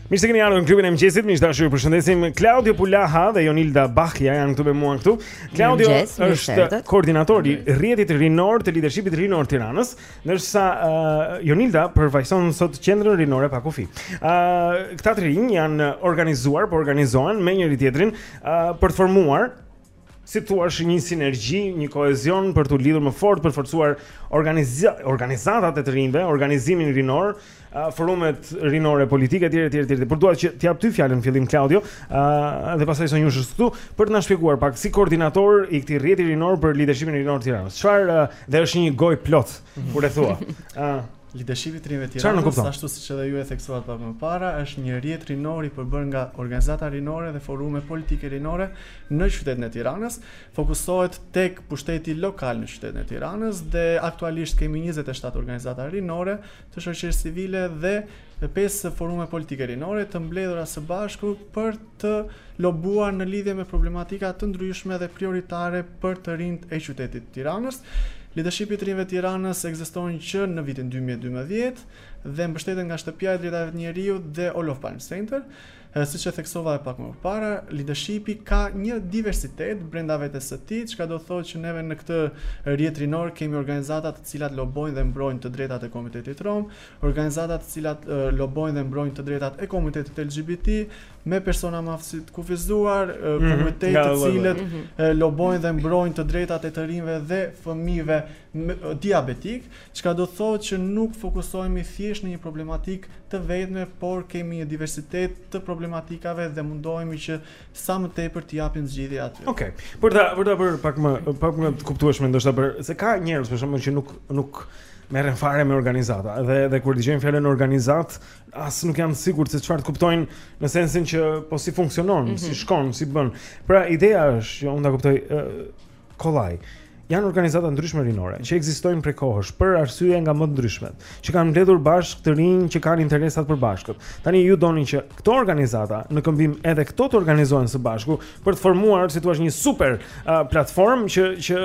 Mirë se keni ardhur në klubin e mëngjesit. Miq të dashur, ju përshëndesim. Claudio Pulaha dhe Jonilda Bahja janë këtu me mua këtu. Claudio Mëngjes, është koordinator i rrjetit rinor të lidershipit rinor të Tiranës, ndërsa uh, Jonilda përfaqëson sot qendrën rinore pa kufi. Ë uh, këta të rinj janë organizuar, po organizohen me njëri tjetrin uh, për të formuar si të thuash një sinergji, një kohezion për t'u lidhur më fort, për të forcuar organiza organizatat e të rinjve, organizimin rinor, uh, forumet rinore politike etj etj etj. Por dua që ta jap ty fjalën në fillim Claudio, ë uh, dhe pastaj zonjushës këtu për të na shpjeguar pak si koordinator i këtij rrjeti rinor për lidershipin rinor të Tiranës. Çfarë uh, dhe është një gojë plot kur e thua. ë uh, Lidershipi i të rinjve të Tiranës, ashtu siç edhe ju e theksuat pak më para, është një rrjet rinor i përbërë nga organizata rinore dhe forume politike rinore në qytetin e Tiranës. Fokusohet tek pushteti lokal në qytetin e Tiranës dhe aktualisht kemi 27 organizata rinore të shoqërisë civile dhe pesë forume politike rinore të mbledhura së bashku për të lobuar në lidhje me problematika të ndryshme dhe prioritare për të rinjtë e qytetit të Tiranës. Lidershipi i të rinjve të Tiranës ekziston që në vitin 2012 dhe mbështetet nga Shtëpia e të Drejtave të Njeriut dhe Olof Palme Center. Siç e theksova edhe pak më para, lidershipi ka një diversitet brenda vetes së tij, çka do të thotë që neve në këtë rrjet rinor kemi organizata të cilat lobojnë dhe mbrojnë të drejtat e komunitetit rom, Organizata të cilat lobojnë dhe mbrojnë të drejtat e komunitetit LGBT, me persona me aftësi të kufizuar, mhm, komunitet të cilët mhm. lobojnë dhe mbrojnë të drejtat e të rinjve dhe fëmijëve diabetikë, çka do të thotë që nuk fokusohemi thjesht në një problematikë të vetme, por kemi një diversitet të problematikave dhe mundohemi që Sa më tepër t'i japim zgjidhje atyre. Okej. Për ta për ta bërë pak më pak më të kuptueshme ndoshta për, se ka njerëz për shembull që nuk nuk merren fare me organizata. Dhe dhe kur dëgjojnë fjalën organizatë, as nuk janë të sigurt se çfarë të kuptojnë në sensin që po si funksionon, mhm, si shkon, si bën. Pra ideja është, jo, unë ta kuptoj, Kollaj janë organizata të ndryshme rinore që ekzistojnë prej kohësh për arsye nga më të ndryshmet, që kanë mbledhur bashkë të rinj që kanë interesa të përbashkët. Tani ju donit që këto organizata në këmbim edhe këto të organizohen së bashku për të formuar si thua një super uh, platformë që që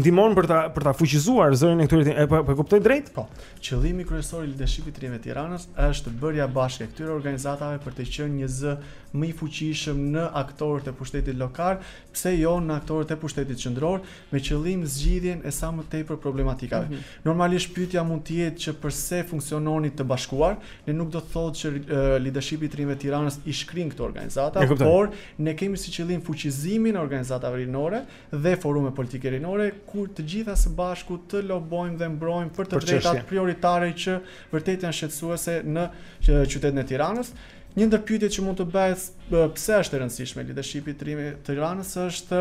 ndihmon për ta për ta fuqizuar zërin e këtyre, apo po e kuptoj drejt? Po. Qëllimi kryesor i leadershipit të rinjve të Tiranës është bërja bashkë e këtyre organizatave për të qenë një zë më i fuqishëm në aktorët e pushtetit lokal pse jo në aktorët e pushtetit qendror me qëllim zgjidhjen e sa më tepër problematikave. Mm -hmm. Normalisht pyetja mund të jetë që përse funksiononi të bashkuar, ne nuk do të thotë që leadershipi i të rinjve të Tiranës i shkrin këto organizata, por ne kemi si qëllim fuqizimin e organizatave rinore dhe forumeve politike rinore ku të gjitha së bashku të lobojmë dhe mbrojmë për të drejtat prioritare që vërtet janë shqetësuese në qytetin e Tiranës. Një ndër pyetjet që mund të bëhet pse është e rëndësishme lidershipi i të rinjve të Tiranës është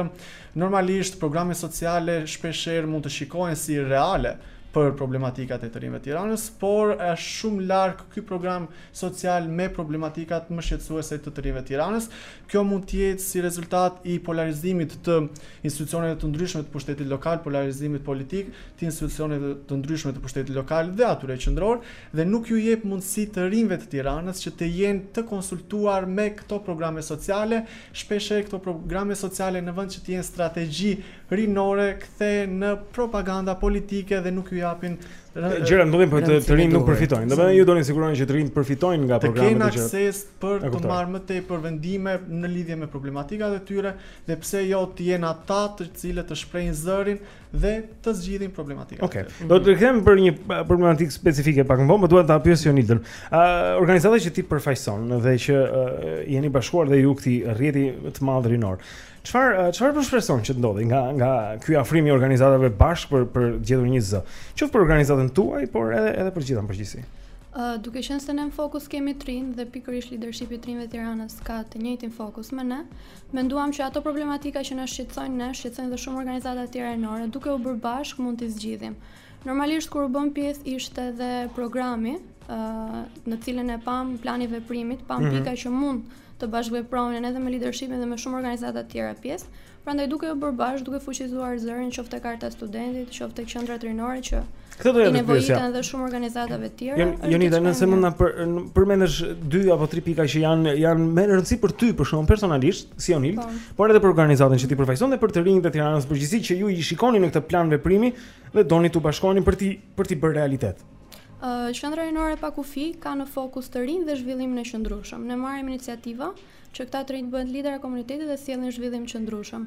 normalisht programet sociale shpeshherë mund të shikohen si reale për problematikat e të rinjve të Tiranës, por është shumë larg ky program social me problematikat më shqetësuese të të rinjve të Tiranës. Kjo mund të jetë si rezultat i polarizimit të institucioneve të ndryshme të pushtetit lokal, polarizimit politik të institucioneve të ndryshme të pushtetit lokal dhe atyre qendror, dhe nuk ju jep mundësi të rinjve të Tiranës që të jenë të konsultuar me këto programe sociale, shpesh herë këto programe sociale në vend që të jenë strategji rinore kthehen në propaganda politike dhe nuk ju japin gjëra ndodhin për të të rinj nuk përfitojnë. Domethënë ju doni siguroni që të rinjtë përfitojnë nga programet e gjëra. Të kenë akses për të marrë më tepër vendime në lidhje me problematikat e tyre dhe pse jo të jenë ata të cilët të shprehin zërin dhe të zgjidhin problematikat. Okej. Okay. Do të rikthehem për një problematikë specifike pak më vonë, por dua ta pyes Jonildën. Ë uh, organizata që ti përfaqëson dhe që uh, jeni bashkuar dhe ju këtij rrjeti të madh rinor. Çfarë çfarë po shpreson që të ndodhi nga nga ky afrim i organizatave bashkë për për gjetur një zë. Qoftë për organizatën tuaj, por edhe edhe për gjithë përgjithësi. Ë uh, duke qenë se ne në fokus kemi të rinjtë dhe pikërisht leadershipi i të rinjve të Tiranës ka të njëjtin fokus me ne, Menduam që ato problematika që na shqetësojnë ne, shqetësojnë dhe shumë organizata të tjera rinore, duke u bërë bashkë mund t'i zgjidhim. Normalisht kur u bëmë pjesë ishte dhe programi, ë në cilën e pamë plani i veprimit, pamë mm -hmm. pika që mund të bashkëvepronin edhe me leadershipin dhe me shumë organizata të tjera pjesë. Prandaj duke u bërë bashkë, duke fuqizuar zërin qoftë te karta e studentit, qoftë te qendrat rinore që Këtë do të pyesja. Nevojiten edhe shumë organizatave të tjera. Jonilda nëse mund na për, përmendësh dy apo tri pika që janë janë me rëndësi për ty për shkakun personalisht, si Jonilda, po. por edhe për organizatën që ti përfaqëson dhe për të rinjtë e Tiranës përgjithësi që ju i shikoni në këtë plan veprimi dhe doni të bashkoheni për t'i për t'i bërë realitet. Uh, Qendra Rinore pa kufi ka në fokus të rinjtë dhe zhvillimin e qëndrueshëm. Ne marrim iniciativa që këta të rinj të bëhen lidera komuniteti dhe të sjellin zhvillim qëndrueshëm.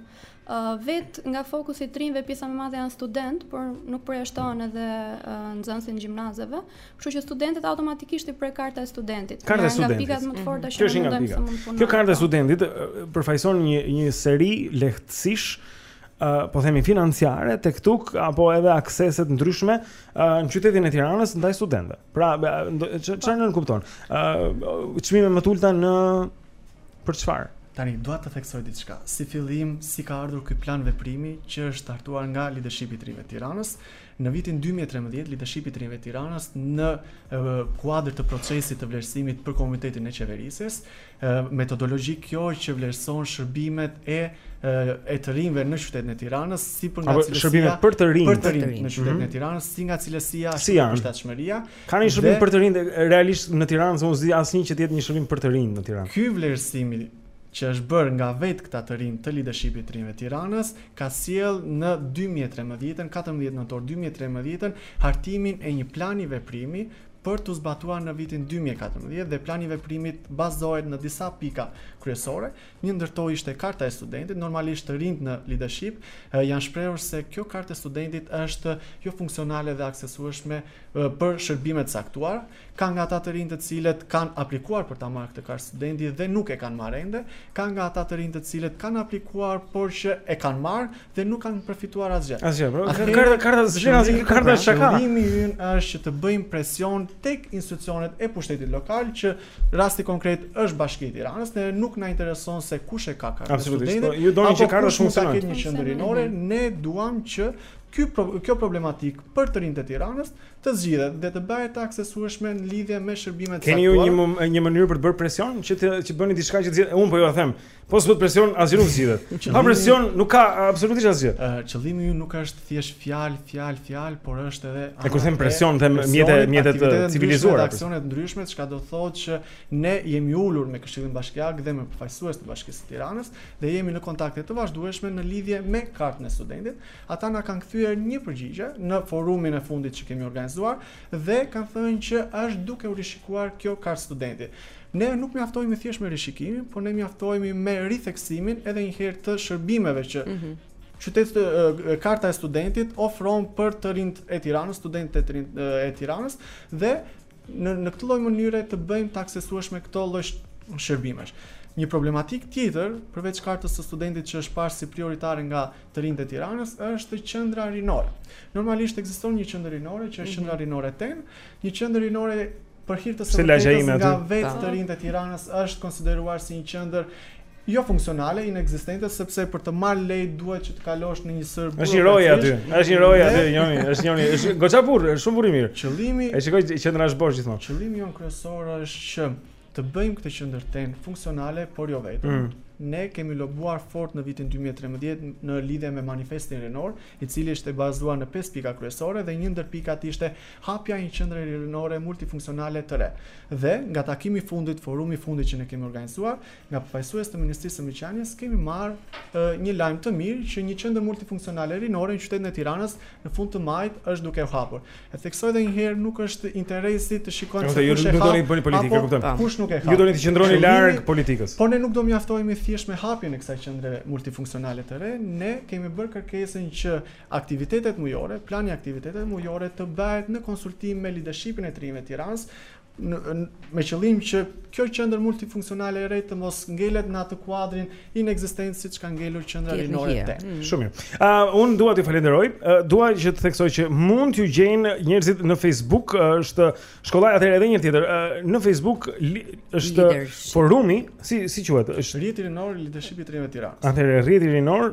Vetë nga fokusi i të rinjve pjesa më e madhe janë studentë, por nuk përjashtohen edhe nxënësit e gjimnazeve, kështu që studentët automatikisht i prek karta e studentit. Karta e studentit. Pikat më të forta mhm. që mund të mund të Kjo karta e po. studentit përfaqëson një një seri lehtësish Uh, po themi financiare tek tuk apo edhe aksese të ndryshme uh, në qytetin e Tiranës ndaj studentëve. Pra, çfarë nënkupton? Ë, uh, çmime më të ulta në për çfarë? Tani dua të theksoj diçka. Si fillim, si ka ardhur ky plan veprimi që është hartuar nga Leadershipi i të Rinjve të Tiranës në vitin 2013, Leadershipi i të Rinjve të Tiranës në kuadër të procesit të vlerësimit për komunitetin e qeverisjes, metodologji kjo që vlerëson shërbimet e e të rinjve në qytetin e Tiranës si për nga cilësia shërbimet për të rinj për të rinj në qytetin mm -hmm. e Tiranës si nga cilësia si nga përshtatshmëria ka një shërbim dhe... për të rinj realisht në Tiranë s'u zi asnjë që të jetë një shërbim për të rinj në Tiranë ky vlerësim që është bërë nga vetë këta të rinj të leadershipit të rinjve të Tiranës ka sjellë në 2013-ën 14 nëntor 2013-ën hartimin e një plani veprimi për t'u zbatuar në vitin dy mijë e katërmbëdhjetë dhe plani i veprimit bazohet në disa pika kryesore. Një ndër to ishte karta e studentit. Normalisht të rinjtë në leadership janë shprehur se kjo kartë e studentit është jo funksionale dhe e aksesueshme për shërbime të caktuara. Ka nga ata të rinj të cilët kanë aplikuar për ta marrë këtë kartë studenti dhe nuk e kanë marrë ende, ka nga ata të rinj të cilët kanë aplikuar por që e kanë marrë, dhe nuk kanë përfituar asgjë. Asgjë, po. Karta karta s'vlen asgjë, karta shaka. Qëllimi ynë është që të bëjmë presion tek institucionet e pushtetit lokal që rasti konkret është Bashkia e Tiranës, ne nuk na intereson se kush e hap kartën. Absolutisht. Po, ju doni që karta shumë të ketë një qendër rinore, ne duam që ky kjo problematik për të rinjtë e Tiranës të zgjidhet dhe të bëhen të aksesueshme në lidhje me shërbimet e caktuara. Keni ju një një mënyrë për të bërë presion që të që bëni diçka që të zgjidhet? Unë po ju e them, Po s'bë presion asgjë nuk zgjidhet. Pa presion nuk ka absolutisht asgjë. Qëllimi ynë nuk është thjesht fjalë, fjalë, fjalë, por është edhe E kur them presion, them mjete mjete të civilizuara. Aksione të ndryshme, çka do thotë që ne jemi ulur me Këshillin Bashkiak dhe me përfaqësues të Bashkisë së Tiranës dhe jemi në kontakte të vazhdueshme në lidhje me kartën e studentit. Ata na kanë kthyer një përgjigje në forumin e fundit që kemi organizuar dhe kanë thënë që është duke u rishikuar kjo kartë studenti. Ne nuk mjaftohemi thjesht me rishikimin, por ne mjaftohemi me ritheksimin edhe një herë të shërbimeve që mm -hmm karta e studentit ofron për të rinjtë e Tiranës, studentët e të rinjtë e Tiranës dhe në në këtë lloj mënyre të bëjmë të aksesueshme këto lloj shërbimesh. Një problematik tjetër, përveç kartës së studentit që është parë si prioritare nga të rinjtë e Tiranës, është qendra rinore. Normalisht ekziston një qendër rinore që është mhm. qendra rinore Ten, një qendër rinore për hir të së vërtetës nga vetë po. të rinjtë e Tiranës është konsideruar si një qendër jo funksionale, inekzistente sepse për të marrë leje duhet që të kalosh në një sërë burrë. Është një roje aty. Është një roje aty, njëri, është njëri, është goxha burrë, është shumë burrë mirë. Qëllimi E shikoj qendra është bosh gjithmonë. Qëllimi jonë kryesor është që të bëjmë këtë qendër Ten funksionale, por jo vetëm. Mm. Ne kemi lobuar fort në vitin 2013 në lidhje me manifestin rinor, i cili ishte bazuar në pesë pika kryesore dhe një ndër pikat ishte hapja e një qendre rinore multifunksionale të re dhe nga takimi i fundit, forumi i fundit që ne kemi organizuar, nga përfaqësues të Ministrisë së Mirëqenies kemi marrë një lajm të mirë që një qendër multifunksionale rinore në qytetin e Tiranës në fund të majit është duke u hapur. E theksoj edhe një herë, nuk është interesi të shikojmë se kush e hap apo kush nuk e hap. Ju doni të qëndroni larg politikës. Por ne nuk do mjaftohemi thjesht me hapjen e kësaj qendre multifunksionale të re, ne kemi bërë kërkesën që Aktivitetet mujore, Plani i aktiviteteve mujore të bëhet në konsultim me lidershipin e të rinjve të Tiranës, me qëllim që kjo qendër multifunksionale e re të mos ngelet në atë kuadrin inekzistent siç ka ngelur qendra rinore te. Mm. Shumë mirë. Ë uh, un dua t'ju falenderoj. Uh, dua që të theksoj që mund t'ju gjejnë njerëzit në Facebook, uh, është shkolla atëherë edhe një tjetër. Uh, në Facebook li, është forumi, si si quhet? Është rrjeti rinor i lidershipit të Tiranës. Atëherë rrjeti rinor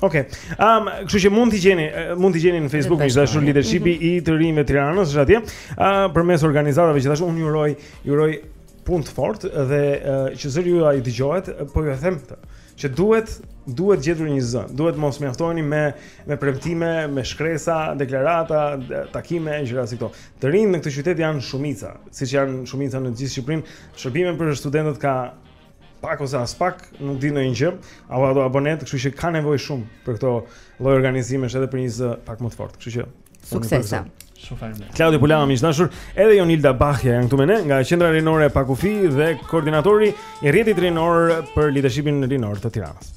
Okej. Okay. Ëm, um, kështu që mund t'i gjeni, mund t'i gjeni në Facebook miq dashur mhm. lidershipi mm -hmm. i të rinjve të Tiranës, është atje. Ëm, uh, përmes organizatave që tash unë ju uroj, ju uroj punë të fortë dhe uh, që zëri juaj të dëgjohet, po ju e them këtë që duhet duhet gjetur një zë. Duhet mos mjaftoheni me me premtime, me shkresa, deklarata, takime e gjëra si këto. Të rinjtë në këtë qytet janë shumica, siç janë shumica në gjithë Shqipërinë. Shërbime për studentët ka pak ose aspak nuk di ndonjë gjë, apo ato abonetë, kështu që ka nevojë shumë për këto lloj organizimesh edhe për një zë pak më të fortë. Kështu që suksese. Shumë faleminderit. Klaudio Pulaha miq dashur, edhe Jonilda Bahja janë këtu me ne nga Qendra Rinore Pa Kufi dhe koordinatori i rrjetit rinor për lidershipin rinor të Tiranës.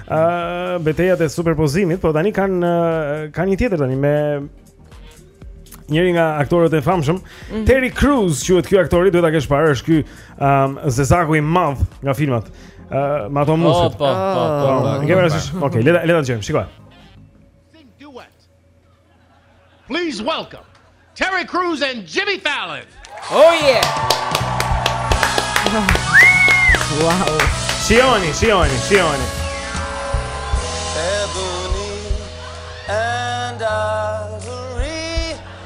Ëh, betejat e superpozimit, po tani kanë eh, kanë një tjetër tani me njëri nga aktorët e famshëm, mm -hmm. Terry Crews, quhet ky aktori, duhet ta kesh parë, është ky um, zezaku i madh nga filmat. Ëh, uh, me ato muskuj. Po, po, po. Okej, le ta le ta gjej, shikoj. Please welcome Terry Crews and Jimmy Fallon. Oh yeah. wow. Sioni, Sioni, Sioni. Ever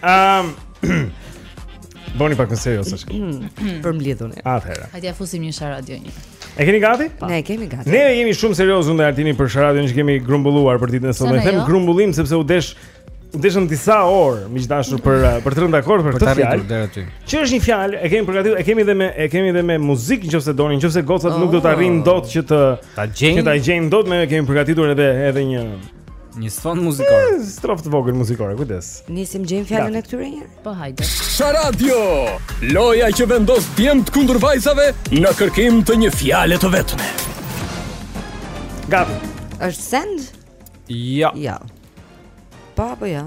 Ehm. Bëni pak seriozë tash? Për mblidhuni. Atëherë. Hajde ja fusim një sharadio një. E keni gati? Po. Ne e kemi gati. Ne jemi shumë seriozë unë Artini për sharadion që kemi grumbulluar për ditën e sotme. Them jo? grumbullim sepse u desh u deshën disa orë miq dashur për për të rënë dakord për këtë fjalë. Që është një fjalë, e kemi përgatitur, e kemi edhe me e kemi edhe me muzikë nëse doni, nëse gocat nuk do të oh. arrijnë dot që të ta gjejnë. Që ta gjejnë dot, ne kemi përgatitur edhe edhe një Një sfond muzikor. Eh, Strofë të vogël muzikore, kujdes. Nisim gjejmë fjalën e këtyre një. Po hajde. Sharadio, loja që vendos djemt kundër vajzave në kërkim të një fjale të vetme. Gati. Është send? Jo. Jo. Po apo jo?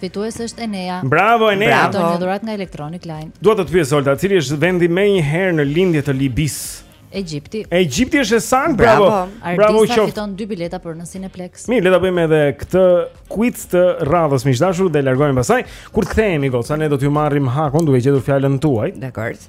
Fitues është Enea. Bravo Enea. Bravo. Fiton një dhuratë nga Electronic Line. Dua të të pyes Olta, cili është vendi menjëherë në lindje të Libisë? Egjipti. Egjipti është e saktë. Bravo. Bravo. Bravo Artista fiton dy bileta për në Cineplex. Mirë, le ta bëjmë edhe këtë quiz të radhës miq dashur dhe largohemi pastaj. Kur të kthehemi goca, ne do t'ju marrim hakun duke gjetur fjalën tuaj. Dakord.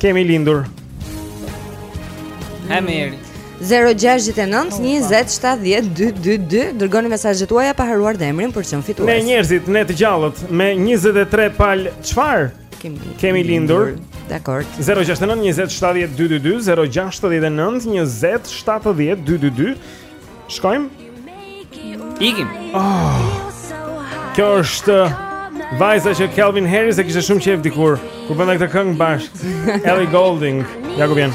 Kemi lindur. Numri. 0-6-9-20-7-10-2-2-2 Dërgoni mesazhet tuaja pa harruar dhe emrin për të qenë fitues Ne njerëzit, ne të gjallët Me 23 palë çfarë Kemi, kemi lindur Dakord 0-6-9-20-7-10-2-2-2 0-6-9-20-7-10-2-2-2 Shkojmë? Ikim. Oh. Kjo është vajza që Calvin Harris e kishte shumë qejf dikur kur bënte këtë këngë bashkë. Ellie Goulding, ja ku vjen.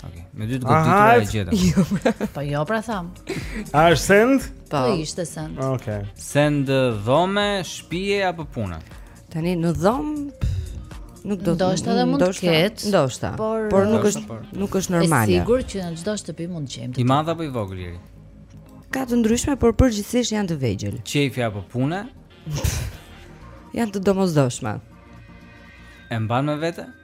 Okej, me dy të goditura e gjetëm. Jo, pra. Po jo, pra tham. A është send? Po, po ishte send. Okej. Send dhome, shtëpie apo pune? Tani në dhomë nuk do të ndoshta dhe mund të ketë. Ndoshta. Por, por nuk është por. nuk është normale. Është sigurt që në çdo shtëpi mund të gjejmë. I madh apo i vogël i? Ka të ndryshme, por përgjithsisht janë të vegjël. Qejfi apo pune? janë të domosdoshme. E mban me vete?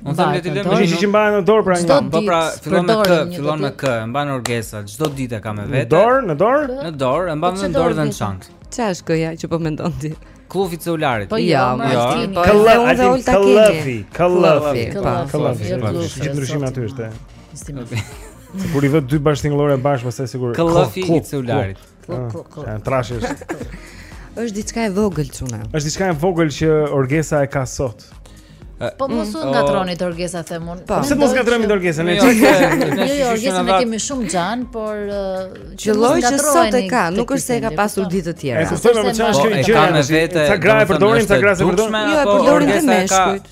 Unë them le t'i lëmë gjë që mbahen në dorë pra një. Po pra fillon me k, fillon me k, e mban Orgesa, çdo ditë ka me vete. Në dorë, në dorë? Në dorë, e mban po në dorë dhe në çantë. Çfarë është k-ja që po mendon ti? Klufi i celularit. Po jo, jo. Po klufi, klufi, klufi, klufi. Gjithë ndryshimi aty është. Kur i vë dy bashkëtingëllore bashkë, pastaj sigur. Klufi i celularit. Ëh, trashi është. Është diçka e vogël çuna. Është diçka e vogël që orgesa e ka sot. Po mos u mm. ngatërroni te Orgesa them unë. Po. Pse mos ngatërrohemi te Orgesa? Ne jo, jo, jo, jo Orgesën e kemi shumë xhan, por qëlloi që sot e ka, nuk është se e ka pasur ditë të tjera. E kuptoj, ne çfarë është kjo gjë. Veç gra e përdorin, veç gra e përdorin. Jo, e përdorin dhe meshkujt.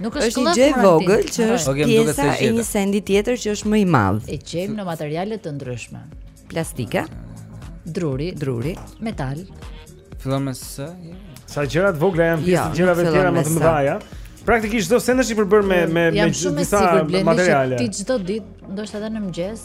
Nuk është një gjë e vogël që është pjesa e një sendi tjetër që është më i madh. E gjejmë në materiale të ndryshme. Plastike, druri, druri, metal. Fillon me s. Sa gjëra të vogla janë pjesë të gjërave të tjera më të mëdha. Praktikisht çdo send është i përbërë me me me disa materiale. Ti çdo ditë, ndoshta edhe në mëngjes,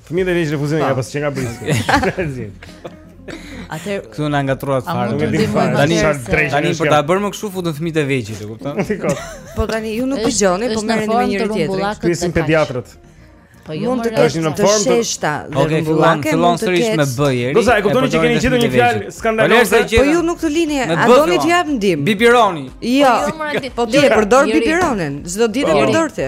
Fëmijët e vegjël e fusin nga pas që nga brisi. A te këtu na ngatërrohet fare. Nuk e di fare. Tani tani për ta bërë më kështu futën fëmijët e vegjël, e kupton? Po tani ju nuk dëgjoni, po merreni me njëri tjetrin. Pyesin pediatrët. Po jo, mund të kesh në formë të shta. Okej, fillon fillon sërish me B eri. Doni ta e kuptoni që keni gjetur një fjalë skandaloze. Po ju nuk të lini, a doni të jap ndihmë? Biberoni. Jo. Po, jo, jo, po ti e përdor biberonin. Çdo ditë e po. përdor ti.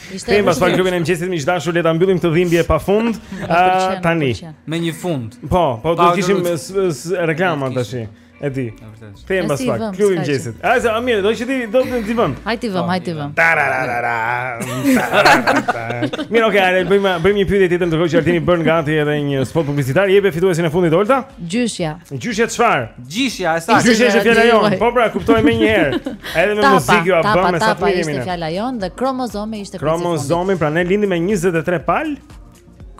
Ishte Kemi pasur klubin e mëngjesit miq të dashur, le ta mbyllim këtë dhimbje pa fund. Ah, tani. Me një fund. Po, po do të kishim reklama tashi. E di. Kthehem pas pak. Klubi i mëngjesit. A sa mirë, do që t'i do t'i vëmë. Hajt i vëmë, hajt i vëmë. Mirë, okay, le bëjmë, bëjmë një pyetje tjetër ndërkohë që Artini bën gati edhe një spot publicitar. Jepe fituesin e fundit Olta? Gjyshja. Gjyshja çfarë? Gjyshja, e saktë. Gjyshja është fjala jonë. Po pra, kuptoje menjëherë. Edhe me muzikë ju a bën me sa fillimi. Ishte fjala jonë dhe kromozome ishte pjesë. Kromozome, pra ne lindim me 23 palë.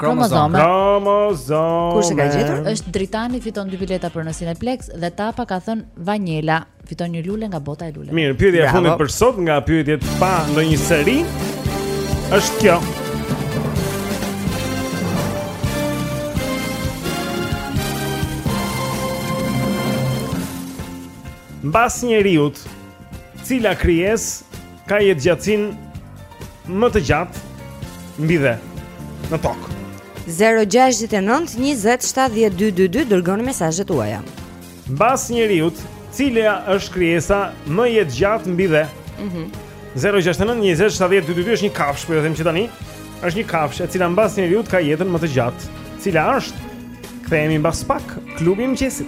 Kromozome. Kromozome. Kush e ka gjetur? Është Dritani fiton dy bileta për në Cineplex dhe Tapa ka thënë Vanjela fiton një lule nga bota e Mirë, pyetja e fundit për sot nga pyetjet pa ndonjë seri është kjo. Mbas njeriut, cila krijesë ka jetëgjatësinë më të gjatë mbi dhe në tokë? 069 20 70 222 dërgoni mesazhet tuaja. Mbas njeriut, cila është krijesa më jetëgjatë mbi dhe? Mhm. Mm 069 20 70 222 është një kafshë, po ju them që tani është një kafshë e cila mbas njeriut ka jetën më të gjatë. Cila është? Kthehemi mbas pak klubi i mëngjesit.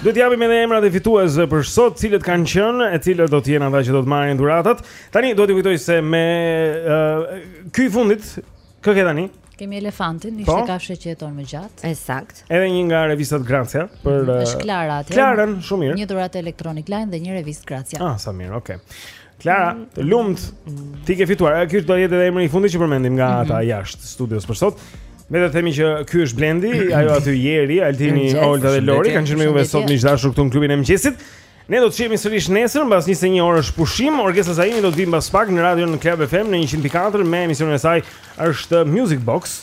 Duhet t'i japim edhe emrat e fituesve për sot, cilët kanë qenë, e cilët do të jenë ata që do të marrin dhuratat. Tani duhet t'i kujtoj se me uh, ky i fundit kë ke tani? Kemi elefantin, ishte po? kafshë që jeton më gjatë. E saktë. Edhe një nga revistat Grazia për mm, është Klara atje. Klarën, shumë mirë. Një dhuratë elektronik line dhe një revistë Grazia. Ah, sa mirë, okay. Klara, të lumtë. Ti ke fituar. Ky do jetë edhe emri i fundit që përmendim nga mhm. ata jashtë studios për sot. Mbetet të themi që ky është Blendi, ajo aty Jeri, Altini, Olta dhe Lori kanë qenë me juve sot miq të dashur këtu në klubin e mëngjesit. Ne do të shihemi sërish nesër mbas 21 orësh pushim. Orkestra Zaimi do të vijë mbas pak në radion në Club FM në 104 me emisionin e saj është Music Box.